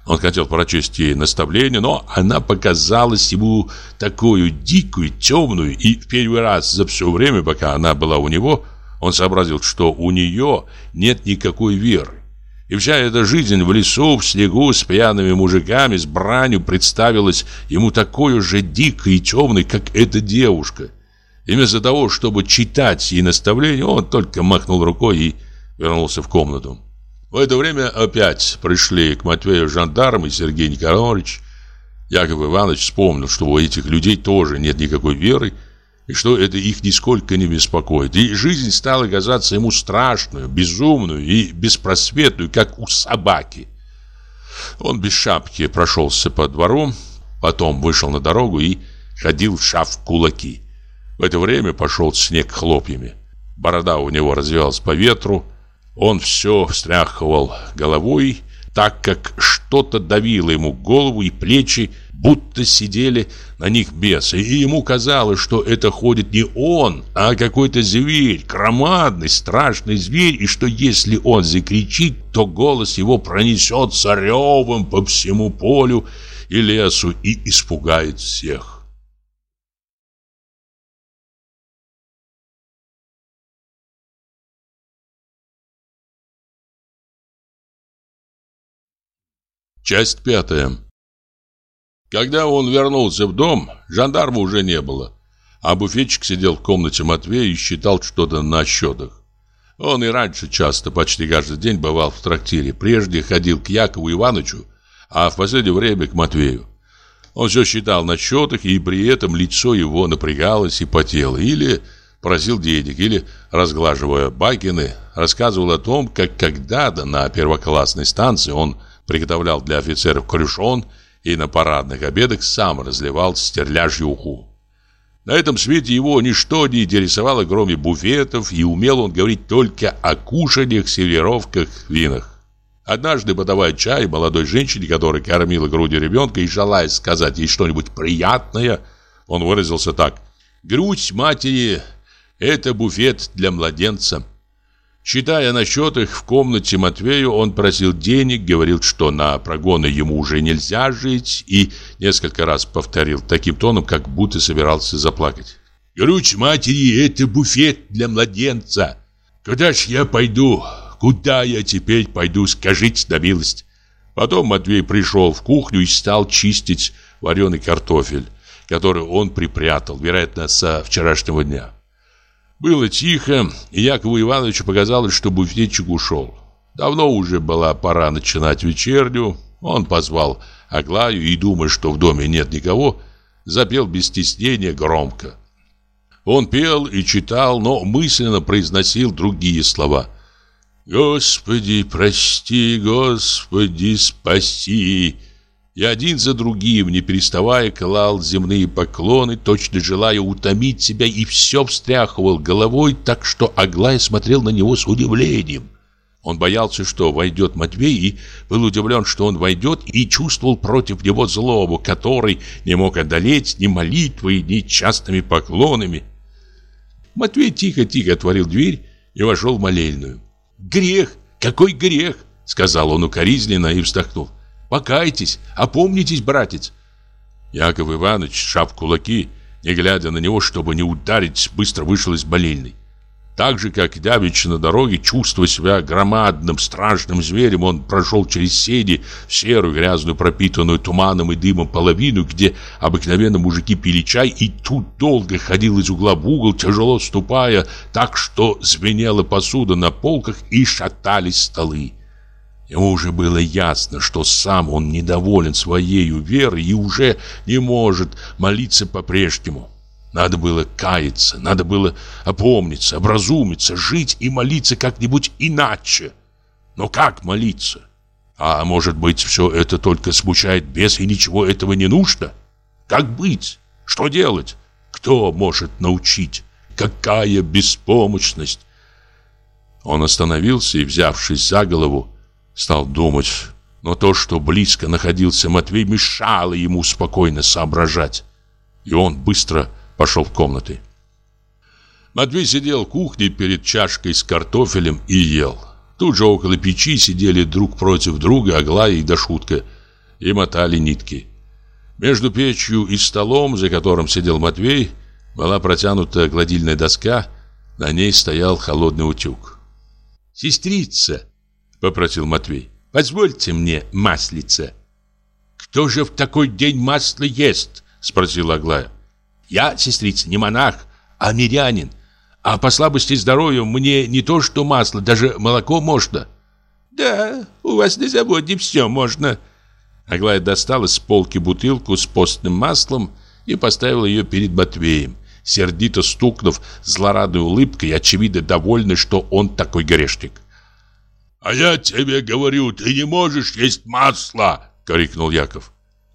Speaker 1: Он хотел прочесть ей наставление, но она показалась ему такую дикую, темную, и в первый раз за все время, пока она была у него, он сообразил, что у нее нет никакой веры. И вся эта жизнь в лесу, в снегу, с пьяными мужиками, с бранью представилась ему такой же дикой и темной, как эта девушка. И вместо того, чтобы читать ей наставление, он только махнул рукой и вернулся в комнату. В это время опять пришли к Матвею жандарм и Сергей Николаевич. Яков Иванович вспомнил, что у этих людей тоже нет никакой веры, и что это их нисколько не беспокоит. И жизнь стала казаться ему страшную, безумную и беспросветную, как у собаки. Он без шапки прошелся по двору, потом вышел на дорогу и ходил в шав кулаки. В это время пошел снег хлопьями. Борода у него развивалась по ветру, он все встряхивал головой, так как что-то давило ему голову и плечи, будто сидели на них бесы. И ему казалось, что это ходит не он, а какой-то зверь, громадный, страшный зверь, и что если он закричит, то голос его пронесется ревом по всему полю и лесу и испугает всех. Часть пятая. Когда он вернулся в дом, жандарма уже не было, а буфетчик сидел в комнате Матвея и считал что-то на счетах. Он и раньше часто, почти каждый день бывал в трактире. Прежде ходил к Якову Ивановичу, а в последнее время к Матвею. Он все считал на счетах, и при этом лицо его напрягалось и потело. Или просил денег, или, разглаживая бакины, рассказывал о том, как когда-то на первоклассной станции он приготовлял для офицеров корюшон и на парадных обедах сам разливал стерляжью уху. На этом свете его ничто не интересовало, кроме буфетов, и умел он говорить только о кушаниях, сервировках, винах. Однажды, подавая чай молодой женщине, которая кормила грудью ребенка и желая сказать ей что-нибудь приятное, он выразился так. «Грудь матери – это буфет для младенца». Считая на счетах в комнате Матвею, он просил денег, говорил, что на прогоны ему уже нельзя жить, и несколько раз повторил таким тоном, как будто собирался заплакать. «Грудь матери — это буфет для младенца. Куда ж я пойду? Куда я теперь пойду, скажите на милость?» Потом Матвей пришел в кухню и стал чистить вареный картофель, который он припрятал, вероятно, со вчерашнего дня. Было тихо, и Якову Ивановичу показалось, что буфетчик ушел. Давно уже была пора начинать вечерню. Он позвал Аглаю и, думая, что в доме нет никого, запел без стеснения громко. Он пел и читал, но мысленно произносил другие слова. «Господи, прости, Господи, спаси!» И один за другим, не переставая, клал земные поклоны, точно желая утомить себя, и все встряхивал головой, так что Аглая смотрел на него с удивлением. Он боялся, что войдет Матвей, и был удивлен, что он войдет, и чувствовал против него злобу, который не мог одолеть ни молитвой, ни частыми поклонами. Матвей тихо-тихо отворил дверь и вошел в молельную. «Грех! Какой грех!» — сказал он укоризненно и вздохнул. Покайтесь, опомнитесь, братец. Яков Иванович, шап кулаки, не глядя на него, чтобы не ударить, быстро вышел из болельной. Так же, как Давич на дороге, чувствуя себя громадным, страшным зверем, он прошел через седи в серую, грязную, пропитанную туманом и дымом половину, где обыкновенно мужики пили чай, и тут долго ходил из угла в угол, тяжело ступая, так что звенела посуда на полках и шатались столы.
Speaker 2: Ему уже было ясно, что сам он недоволен своей верой и уже не может молиться по-прежнему. Надо было каяться, надо было опомниться, образумиться, жить и молиться как-нибудь иначе. Но как молиться? А может быть, все это только смущает бес и ничего этого не нужно? Как быть? Что делать? Кто может научить? Какая беспомощность! Он остановился и, взявшись за голову, стал думать. Но то, что близко находился Матвей, мешало ему спокойно соображать. И он быстро пошел в комнаты. Матвей сидел в кухне перед чашкой с картофелем и ел. Тут же около печи сидели друг против друга Аглая и Дашутка и мотали нитки. Между печью и столом, за которым сидел Матвей, была протянута гладильная доска, на ней стоял холодный утюг. «Сестрица!» — попросил Матвей. «Позвольте мне маслица». «Кто же в такой день масло ест?» — спросила Аглая. «Я, сестрица, не монах, а мирянин. А по слабости здоровья мне не то что масло, даже молоко можно». «Да, у вас на заводе все можно». Аглая достала с полки бутылку с постным маслом и поставила ее перед Матвеем сердито стукнув злорадной улыбкой, очевидно довольный, что он такой грешник.
Speaker 3: «А я тебе говорю, ты не можешь есть масло!» — крикнул Яков.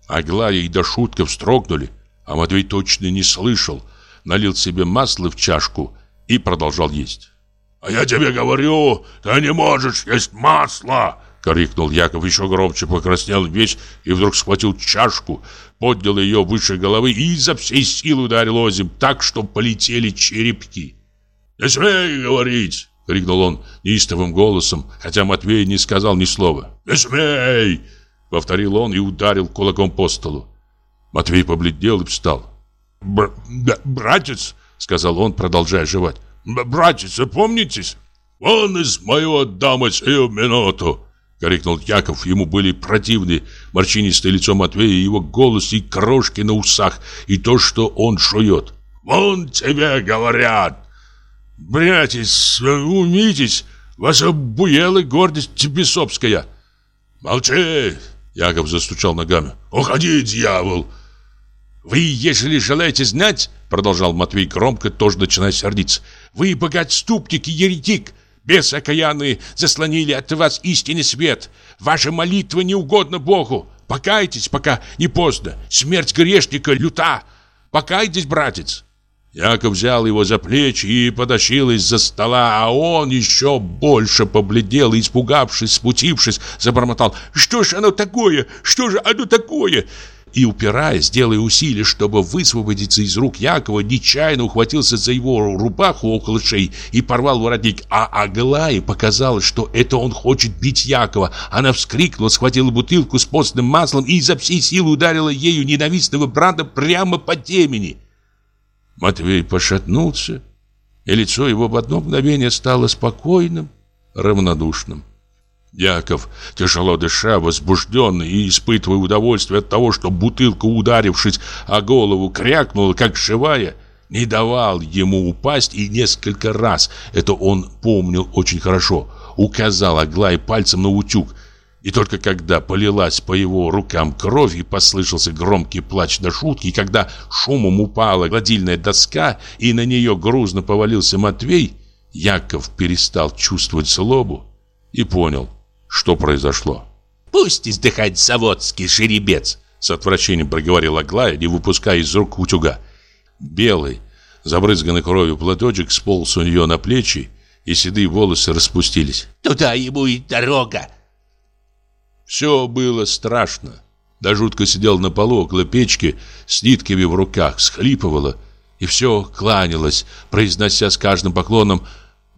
Speaker 2: Аглая и до шутка встрогнули, а Матвей точно не слышал, налил себе масло в чашку и продолжал есть.
Speaker 3: «А я тебе говорю, ты не можешь есть масло!»
Speaker 2: Крикнул Яков еще громче, покраснел весь и вдруг схватил чашку, поднял ее выше головы и изо всей силы ударил озим так, что полетели черепки.
Speaker 3: «Не смей говорить!» — крикнул он неистовым голосом, хотя Матвей не сказал ни слова. «Не смей!» — повторил он и ударил кулаком по столу.
Speaker 2: Матвей побледнел и встал.
Speaker 3: Бр «Братец!» — сказал он, продолжая жевать. «Братец, помнитесь? Он из моего дома сию минуту!» — крикнул Яков. Ему были противны морщинистое лицо Матвея, его голос и крошки на усах, и то, что он шует. «Вон тебе говорят!» «Братец, умитесь, ваша буела гордость бесовская!»
Speaker 2: «Молчи!» — Яков застучал ногами.
Speaker 3: «Уходи, дьявол!»
Speaker 2: «Вы, ежели желаете знать, — продолжал Матвей громко, тоже начиная сердиться, — вы богатступник и еретик, Бесы окаянные заслонили от вас истинный свет. Ваша молитва не угодна Богу. Покайтесь, пока не поздно. Смерть грешника люта. Покайтесь, братец. Яков взял его за плечи и потащил из-за стола, а он еще больше побледел и, испугавшись, спутившись, забормотал «Что ж оно такое? Что же оно такое?» и, упираясь, делая усилия, чтобы высвободиться из рук Якова, нечаянно ухватился за его рубаху около шеи и порвал воротник. А Аглае показалось, что это он хочет бить Якова. Она вскрикнула, схватила бутылку с постным маслом и изо всей силы ударила ею ненавистного брата прямо по темени. Матвей пошатнулся, и лицо его в одно мгновение стало спокойным, равнодушным. Яков, тяжело дыша, возбужденный и испытывая удовольствие от того, что бутылка, ударившись о голову, крякнула, как живая, не давал ему упасть и несколько раз, это он помнил очень хорошо, указал Аглае пальцем на утюг. И только когда полилась по его рукам кровь и послышался громкий плач до шутки, и когда шумом упала гладильная доска и на нее грузно повалился Матвей, Яков перестал чувствовать злобу и понял – что произошло.
Speaker 4: «Пусть издыхает заводский жеребец!»
Speaker 2: С отвращением проговорила Аглая, не выпуская из рук утюга. Белый, забрызганный кровью платочек сполз у нее на плечи, и седые волосы распустились.
Speaker 4: «Туда ему и дорога!»
Speaker 2: Все было страшно. Да жутко сидел на полу около печки с нитками в руках, схлипывала и все кланялось, произнося с каждым поклоном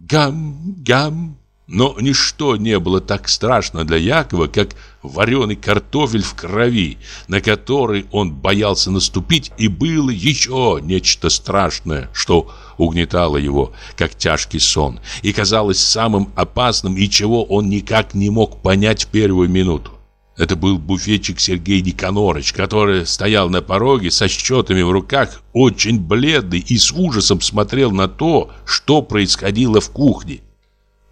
Speaker 2: «Гам, гам, но ничто не было так страшно для Якова, как вареный картофель в крови, на который он боялся наступить, и было еще нечто страшное, что угнетало его, как тяжкий сон, и казалось самым опасным, и чего он никак не мог понять в первую минуту. Это был буфетчик Сергей Никонорович, который стоял на пороге со счетами в руках, очень бледный и с ужасом смотрел на то, что происходило в кухне.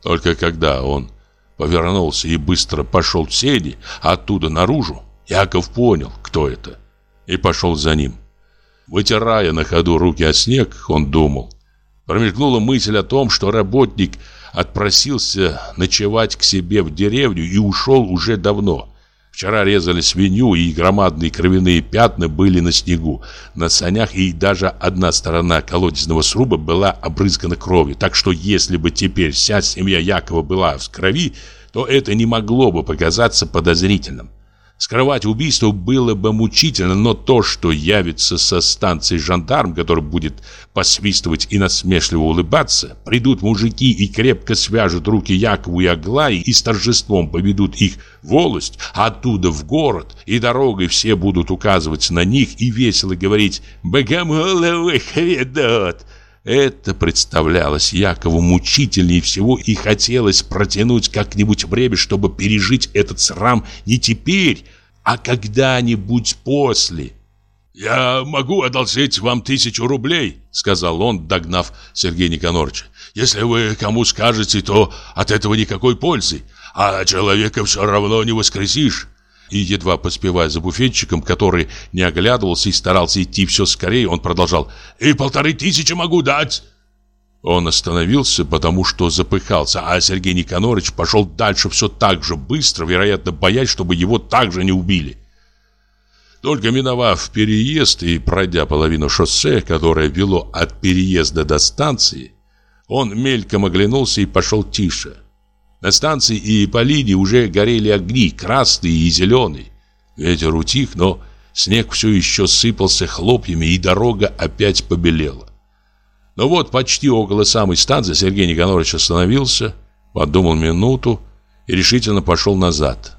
Speaker 2: Только когда он
Speaker 1: повернулся и быстро пошел в сени, оттуда наружу, Яков понял, кто это, и пошел за ним. Вытирая на ходу руки о снег, он думал. Промелькнула мысль о том, что работник отпросился ночевать к себе в деревню и ушел уже давно. Вчера резали свинью, и громадные кровяные пятна были на снегу, на санях, и даже одна сторона колодезного сруба была обрызгана кровью. Так что если бы теперь вся семья Якова была в крови, то это не могло бы показаться подозрительным. Скрывать убийство было бы мучительно, но то, что явится со станции жандарм, который будет посвистывать и насмешливо улыбаться, придут мужики и крепко свяжут руки Якову и Аглае и с торжеством поведут их в волость, оттуда в город, и дорогой все будут указывать на них и весело говорить «Богомоловых ведут!» Это представлялось Якову мучительнее всего и хотелось протянуть как-нибудь время, чтобы пережить этот срам не теперь, а когда-нибудь после.
Speaker 3: «Я могу одолжить вам тысячу рублей», — сказал он, догнав Сергея Никоноровича. «Если вы кому скажете, то от этого никакой пользы, а человека все равно не воскресишь
Speaker 1: и, едва поспевая за буфетчиком, который не оглядывался и старался идти все скорее, он продолжал
Speaker 3: «И полторы тысячи могу дать!»
Speaker 1: Он остановился, потому что запыхался, а Сергей Никонорович пошел дальше все так же быстро, вероятно, боясь, чтобы его также не убили. Только миновав переезд и пройдя половину шоссе, которое вело от переезда до станции, он мельком оглянулся и пошел тише. На станции и по линии уже горели огни, красные и зеленые. Ветер утих, но снег все еще сыпался хлопьями, и дорога опять побелела. Но вот почти около самой станции Сергей Никонорович остановился, подумал минуту и решительно пошел назад.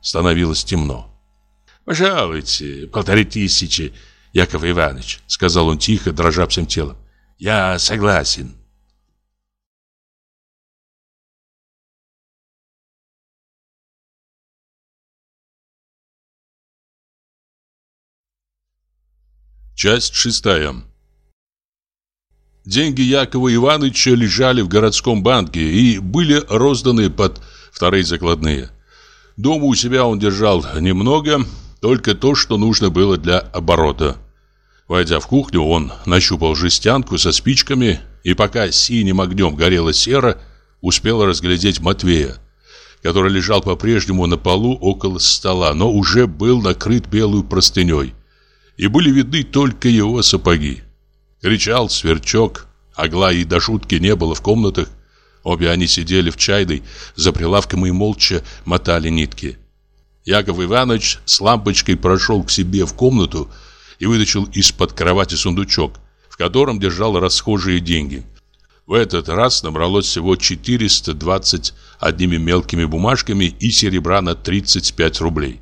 Speaker 1: Становилось темно.
Speaker 3: «Пожалуйте, полторы тысячи, Яков Иванович», — сказал он тихо, дрожа всем телом. «Я согласен».
Speaker 1: Часть шестая. Деньги Якова Ивановича лежали в городском банке и были розданы под вторые закладные. Дома у себя он держал немного, только то, что нужно было для оборота. Войдя в кухню, он нащупал жестянку со спичками, и пока синим огнем горела сера, успел разглядеть Матвея, который лежал по-прежнему на полу около стола, но уже был накрыт белую простыней – и были видны только его сапоги. Кричал сверчок, Аглаи до шутки не было в комнатах. Обе они сидели в чайной за прилавком и молча мотали нитки. Яков Иванович с лампочкой прошел к себе в комнату и вытащил из-под кровати сундучок, в котором держал расхожие деньги. В этот раз набралось всего 420 одними мелкими бумажками и серебра на 35 рублей.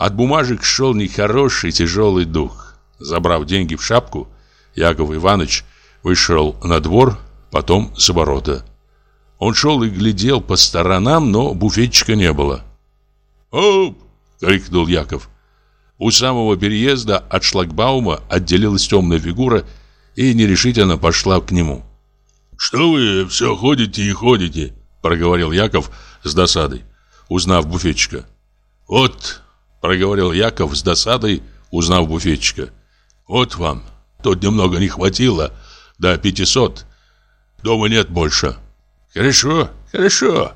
Speaker 1: От бумажек шел нехороший тяжелый дух. Забрав деньги в шапку, Яков Иванович вышел на двор, потом с ворота. Он шел и глядел по сторонам, но буфетчика не было.
Speaker 3: «Оп!»
Speaker 1: — крикнул Яков. У самого переезда от шлагбаума отделилась темная фигура и нерешительно пошла к нему.
Speaker 3: «Что вы все ходите и ходите?» — проговорил Яков с досадой, узнав буфетчика. «Вот Проговорил Яков с досадой, узнав буфетчика. Вот вам. Тут немного не хватило. До пятисот. Дома нет больше.
Speaker 4: Хорошо, хорошо.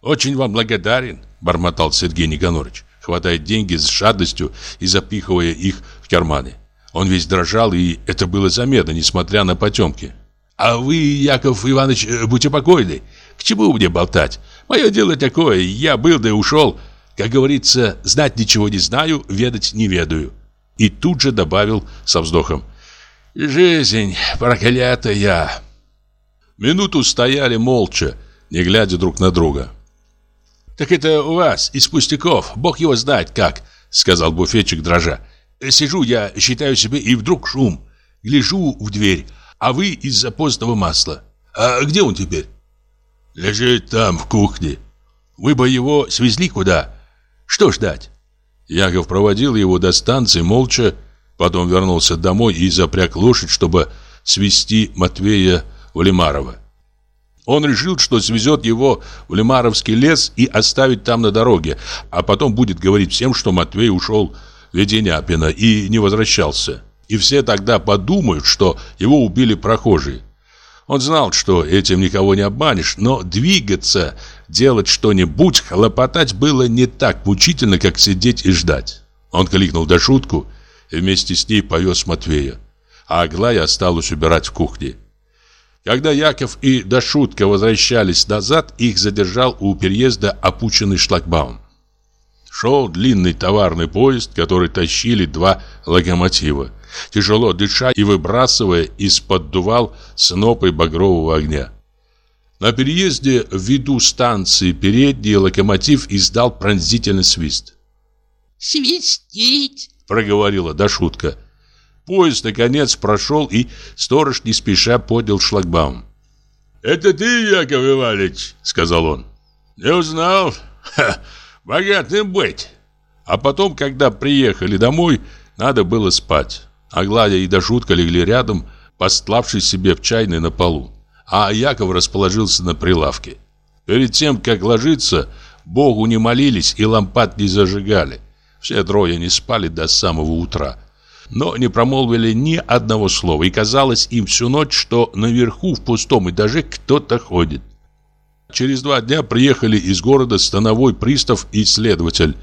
Speaker 4: Очень вам благодарен, бормотал Сергей Никонорович, хватая деньги с жадностью и запихивая их в карманы. Он весь дрожал, и это было заметно, несмотря на потемки. «А вы, Яков Иванович, будьте покойны. К чему мне болтать? Мое дело такое, я был да и ушел. Как говорится, знать ничего не знаю, ведать не ведаю. И тут же добавил со вздохом. Жизнь проклятая.
Speaker 1: Минуту стояли молча, не глядя друг на друга.
Speaker 4: «Так это у вас, из пустяков, бог его знает как», — сказал буфетчик дрожа. «Сижу я, считаю себе, и вдруг шум. Гляжу в дверь, а вы из-за постного масла. А где он теперь?»
Speaker 3: «Лежит там, в кухне».
Speaker 4: «Вы бы его свезли куда?» Что ждать?
Speaker 1: Яков проводил его до станции молча, потом вернулся домой и запряг лошадь, чтобы свести Матвея в Лимарова. Он решил, что свезет его в Лемаровский лес и оставит там на дороге, а потом будет говорить всем, что Матвей ушел в Веденяпино и не возвращался. И все тогда подумают, что его убили прохожие. Он знал, что этим никого не обманешь, но двигаться, делать что-нибудь, хлопотать было не так мучительно, как сидеть и ждать. Он кликнул до шутку и вместе с ней повез Матвея, а Аглая осталась убирать в кухне. Когда Яков и Дашутка возвращались назад, их задержал у переезда опученный шлагбаум. Шел длинный товарный поезд, который тащили два локомотива, тяжело дыша и выбрасывая из-под дувал снопы багрового огня. На переезде в виду станции передний локомотив издал пронзительный свист.
Speaker 5: «Свистит!»
Speaker 1: — проговорила Дашутка. Поезд, наконец, прошел, и сторож не спеша поднял шлагбаум.
Speaker 3: «Это ты, Яков Иванович?» — сказал он. «Не узнал? Ха, богатым быть!»
Speaker 1: А потом, когда приехали домой, надо было спать. Аглая и Дашутка легли рядом, постлавшись себе в чайной на полу. А Яков расположился на прилавке. Перед тем, как ложиться, Богу не молились и лампад не зажигали. Все трое не спали до самого утра но не промолвили ни одного слова, и казалось им всю ночь, что наверху в пустом этаже кто-то ходит. Через два дня приехали из города становой пристав и следователь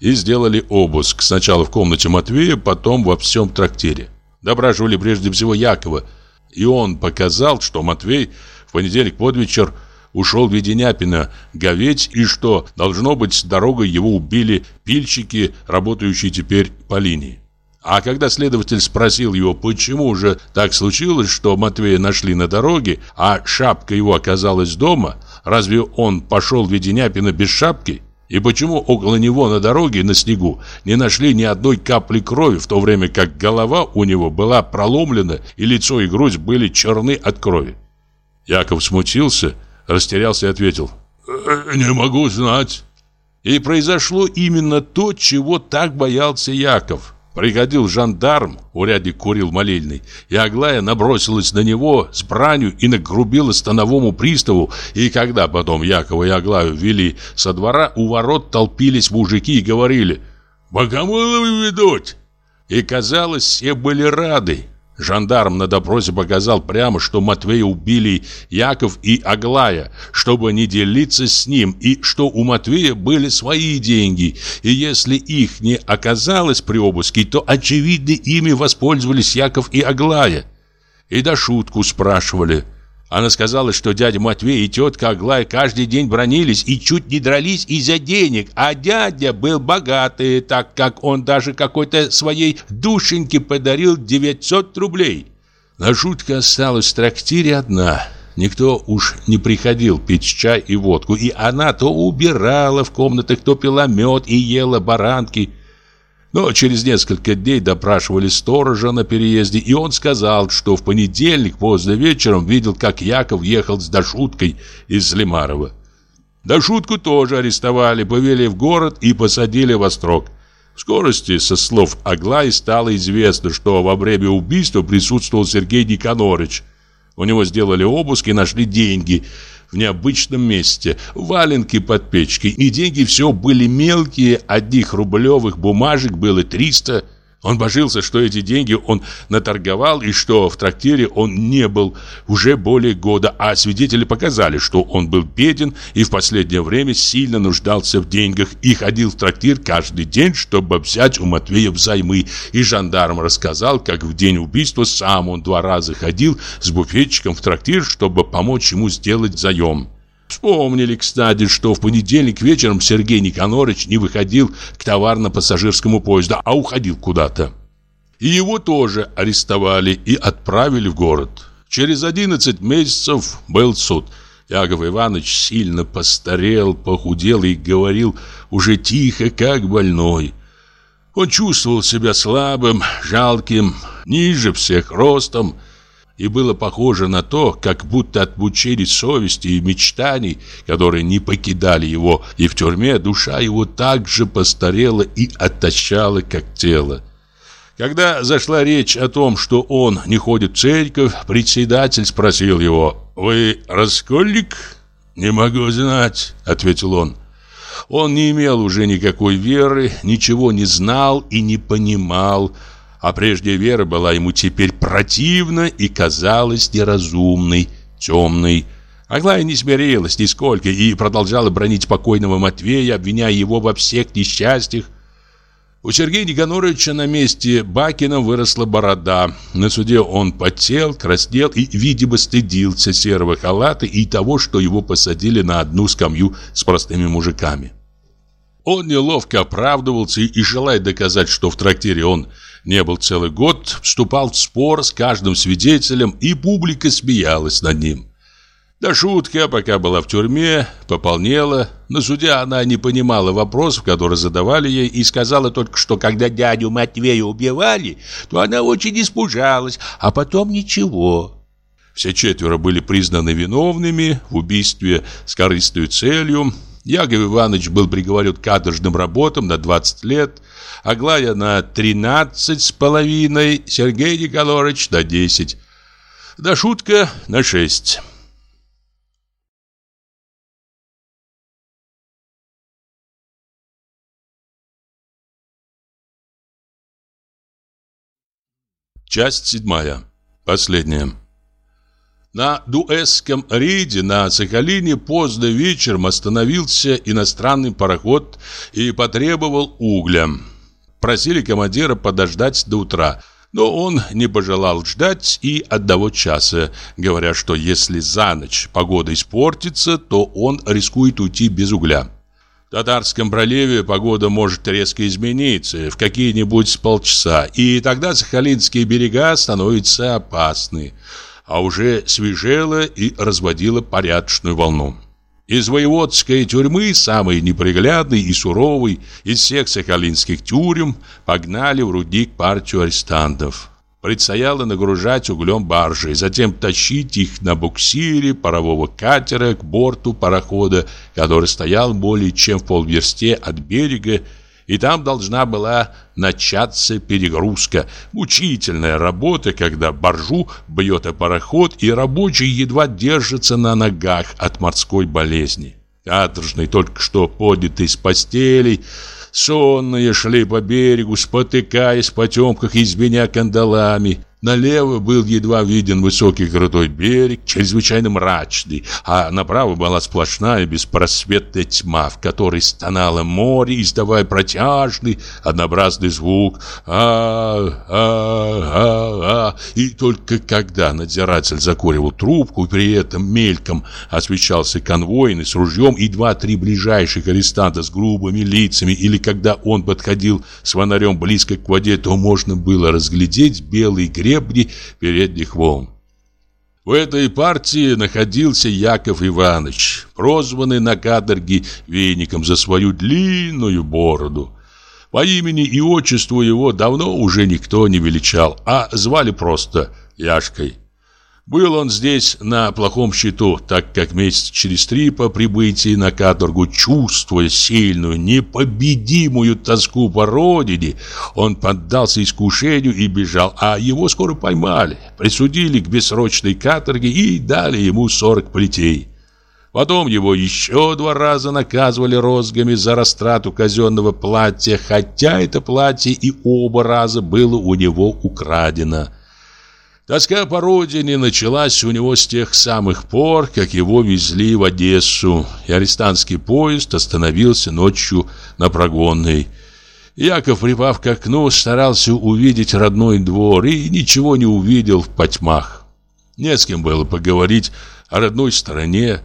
Speaker 1: и сделали обыск. Сначала в комнате Матвея, потом во всем трактире. Допрашивали прежде всего Якова, и он показал, что Матвей в понедельник под вечер ушел в Веденяпино говеть, и что, должно быть, дорогой его убили пильщики, работающие теперь по линии. А когда следователь спросил его, почему же так случилось, что Матвея нашли на дороге, а шапка его оказалась дома, разве он пошел в Веденяпино без шапки? И почему около него на дороге, на снегу, не нашли ни одной капли крови, в то время как голова у него была проломлена и лицо и грудь были черны от крови? Яков смутился, растерялся и ответил
Speaker 3: «Э, «Не могу знать».
Speaker 1: И произошло именно то, чего так боялся Яков – Приходил жандарм, урядник курил молельный, и Аглая набросилась на него с бранью и нагрубила становому приставу, и когда потом Якова и Аглаю вели со двора, у ворот толпились мужики и говорили «Богомоловы ведут!» И казалось, все были рады. Жандарм на допросе показал прямо, что Матвея убили Яков и Аглая, чтобы не делиться с ним, и что у Матвея были свои деньги, и если их не оказалось при обыске, то, очевидно, ими воспользовались Яков и Аглая. И до шутку спрашивали – она сказала, что дядя Матвей и тетка Аглая каждый день бронились и чуть не дрались из-за денег, а дядя был богатый, так как он даже какой-то своей душеньке подарил 900 рублей. Но шутка осталась в трактире одна. Никто уж не приходил пить чай и водку, и она то убирала в комнатах, то пила мед и ела баранки – но через несколько дней допрашивали сторожа на переезде, и он сказал, что в понедельник поздно вечером видел, как Яков ехал с Дашуткой из Лимарова. Дашутку тоже арестовали, повели в город и посадили в острог. В скорости, со слов Аглаи, стало известно, что во время убийства присутствовал Сергей Никонорович. У него сделали обыск и нашли деньги – в необычном месте, валенки под печкой, и деньги все были мелкие, одних рублевых бумажек было 300 он божился, что эти деньги он наторговал и что в трактире он не был уже более года, а свидетели показали, что он был беден и в последнее время сильно нуждался в деньгах и ходил в трактир каждый день, чтобы взять у Матвея взаймы. И жандарм рассказал, как в день убийства сам он два раза ходил с буфетчиком в трактир, чтобы помочь ему сделать заем. Вспомнили, кстати, что в понедельник вечером Сергей Никонорович не выходил к товарно-пассажирскому поезду, а уходил куда-то. И его тоже арестовали и отправили в город. Через 11 месяцев был суд. Яков Иванович сильно постарел, похудел и говорил уже тихо, как больной. Он чувствовал себя слабым, жалким, ниже всех ростом, и было похоже на то, как будто от мучений совести и мечтаний, которые не покидали его, и в тюрьме душа его также постарела и оттощала, как тело. Когда зашла речь о том, что он не ходит в церковь, председатель спросил его, «Вы раскольник?» «Не могу знать», — ответил он. Он не имел уже никакой веры, ничего не знал и не понимал, а прежняя вера была ему теперь противна и казалась неразумной, темной. Аглая не смирилась нисколько и продолжала бронить покойного Матвея, обвиняя его во всех несчастьях, у Сергея Никоноровича на месте Бакина выросла борода. На суде он потел, краснел и, видимо, стыдился серого халата и того, что его посадили на одну скамью с простыми мужиками. Он неловко оправдывался и, желая доказать, что в трактире он не был целый год, вступал в спор с каждым свидетелем, и публика смеялась над ним. Да шутка, пока была в тюрьме, пополнела. На суде она не понимала вопросов, которые задавали ей, и сказала только, что когда дядю Матвея убивали, то она очень испужалась, а потом ничего. Все четверо были признаны виновными в убийстве с корыстной целью. Яков Иванович был приговорен к каторжным работам на 20 лет, Аглая на 13 с половиной, Сергей Николаевич на 10, да шутка на 6. Часть седьмая. Последняя. На Дуэсском рейде на Сахалине поздно вечером остановился иностранный пароход и потребовал угля. Просили командира подождать до утра, но он не пожелал ждать и одного часа, говоря, что если за ночь погода испортится, то он рискует уйти без угля. В Татарском проливе погода может резко измениться в какие-нибудь полчаса, и тогда Сахалинские берега становятся опасны, а уже свежело и разводило порядочную волну. Из воеводской тюрьмы, самой неприглядной и суровой из всех сахалинских тюрем, погнали в рудник партию арестантов. Предстояло нагружать углем баржи, затем тащить их на буксире парового катера к борту парохода, который стоял более чем в полверсте от берега, и там должна была начаться перегрузка. Мучительная работа, когда баржу бьет о пароход, и рабочий едва держится на ногах от морской болезни. Каторжный, только что поднятый с постелей, Сонные шли по берегу, спотыкаясь в потемках и звеня кандалами. Налево был едва виден высокий крутой берег, чрезвычайно мрачный, а направо была сплошная беспросветная тьма, в которой стонало море, издавая протяжный, однообразный звук а-а-а-а. И только когда надзиратель закуривал трубку, при этом мельком освещался конвойный с ружьем и два-три ближайших арестанта с грубыми лицами, или когда он подходил с фонарем близко к воде, то можно было разглядеть белый гребень гребни передних волн. В этой партии находился Яков Иванович, прозванный на каторге веником за свою длинную бороду. По имени и отчеству его давно уже никто не величал, а звали просто Яшкой. Был он здесь на плохом счету, так как месяц через три по прибытии на каторгу, чувствуя сильную, непобедимую тоску по родине, он поддался искушению и бежал, а его скоро поймали, присудили к бессрочной каторге и дали ему 40 плетей. Потом его еще два раза наказывали розгами за растрату казенного платья, хотя это платье и оба раза было у него украдено. Тоска по родине началась у него с тех самых пор, как его везли в Одессу, и арестантский поезд остановился ночью на прогонной. Яков, припав к окну, старался увидеть родной двор и ничего не увидел в потьмах. Не с кем было поговорить о родной стороне.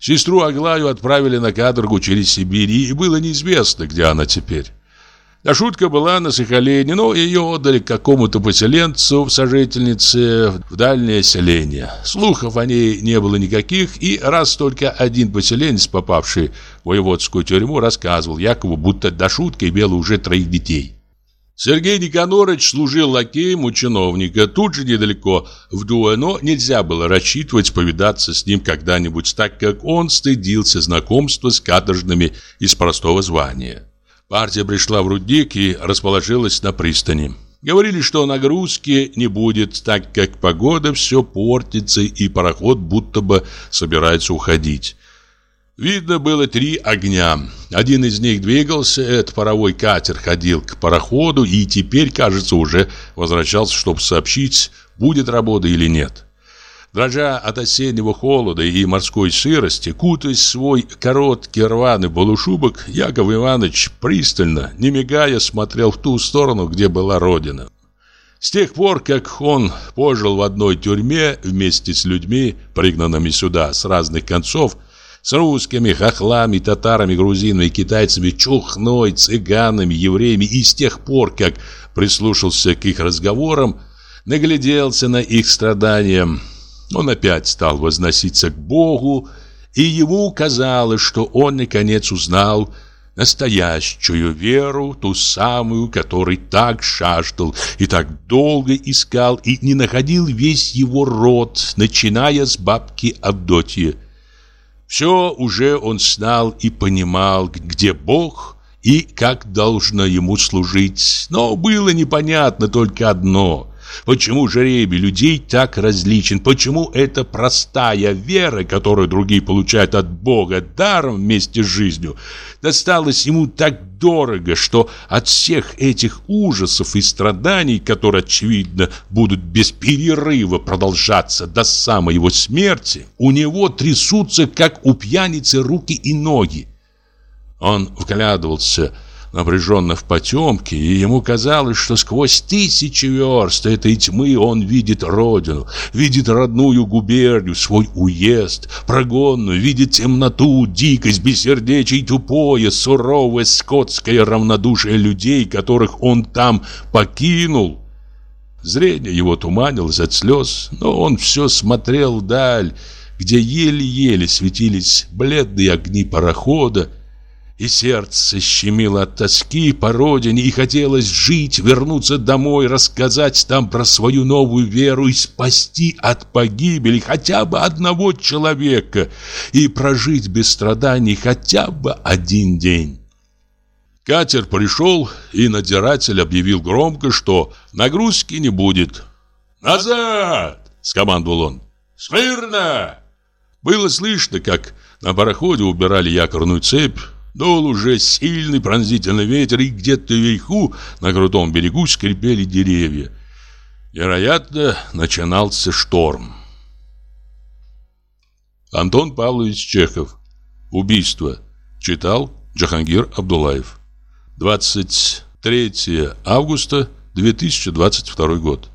Speaker 1: Сестру Аглаю отправили на каторгу через Сибирь, и было неизвестно, где она теперь. А шутка была на Сахалине, но ее отдали какому-то поселенцу в сожительнице в дальнее селение. Слухов о ней не было никаких, и раз только один поселенец, попавший в воеводскую тюрьму, рассказывал Якову, будто до шутки имел уже троих детей. Сергей Никонорович служил лакеем у чиновника тут же недалеко в Дуэ, но нельзя было рассчитывать повидаться с ним когда-нибудь, так как он стыдился знакомства с каторжными из простого звания. Партия пришла в рудник и расположилась на пристани. Говорили, что нагрузки не будет, так как погода все портится и пароход будто бы собирается уходить. Видно было три огня. Один из них двигался, этот паровой катер ходил к пароходу и теперь, кажется, уже возвращался, чтобы сообщить, будет работа или нет. Дрожа от осеннего холода и морской сырости, кутаясь в свой короткий рваный полушубок, Яков Иванович пристально, не мигая, смотрел в ту сторону, где была родина. С тех пор, как он пожил в одной тюрьме вместе с людьми, пригнанными сюда с разных концов, с русскими, хохлами, татарами, грузинами, китайцами, чухной, цыганами, евреями, и с тех пор, как прислушался к их разговорам, нагляделся на их страдания, он опять стал возноситься к Богу, и ему казалось, что он наконец узнал настоящую веру, ту самую, которой так жаждал и так долго искал и не находил весь его род, начиная с бабки Авдотьи. Все уже он знал и понимал, где Бог и как должно ему служить, но было непонятно только одно – Почему жребий людей так различен? Почему эта простая вера, которую другие получают от Бога даром вместе с жизнью, досталась ему так дорого, что от всех этих ужасов и страданий, которые, очевидно, будут без перерыва продолжаться до самой его смерти, у него трясутся, как у пьяницы, руки и ноги. Он вглядывался напряженно в потемке, и ему казалось, что сквозь тысячи верст этой тьмы он видит родину, видит родную губернию, свой уезд, прогонную, видит темноту, дикость, бессердечие тупое, суровое скотское равнодушие людей, которых он там покинул. Зрение его туманилось от слез, но он все смотрел вдаль, где еле-еле светились бледные огни парохода, и сердце щемило от тоски по родине, и хотелось жить, вернуться домой, рассказать там про свою новую веру и спасти от погибели хотя бы одного человека и прожить без страданий хотя бы один день. Катер пришел, и надзиратель объявил громко, что нагрузки не будет. «Назад!» — скомандовал он. «Смирно!» Было слышно, как на пароходе убирали якорную цепь, Дул уже сильный пронзительный ветер, и где-то вверху, на крутом берегу, скрипели деревья. Вероятно, начинался шторм. Антон Павлович Чехов. Убийство. Читал Джахангир Абдулаев. 23 августа 2022 год.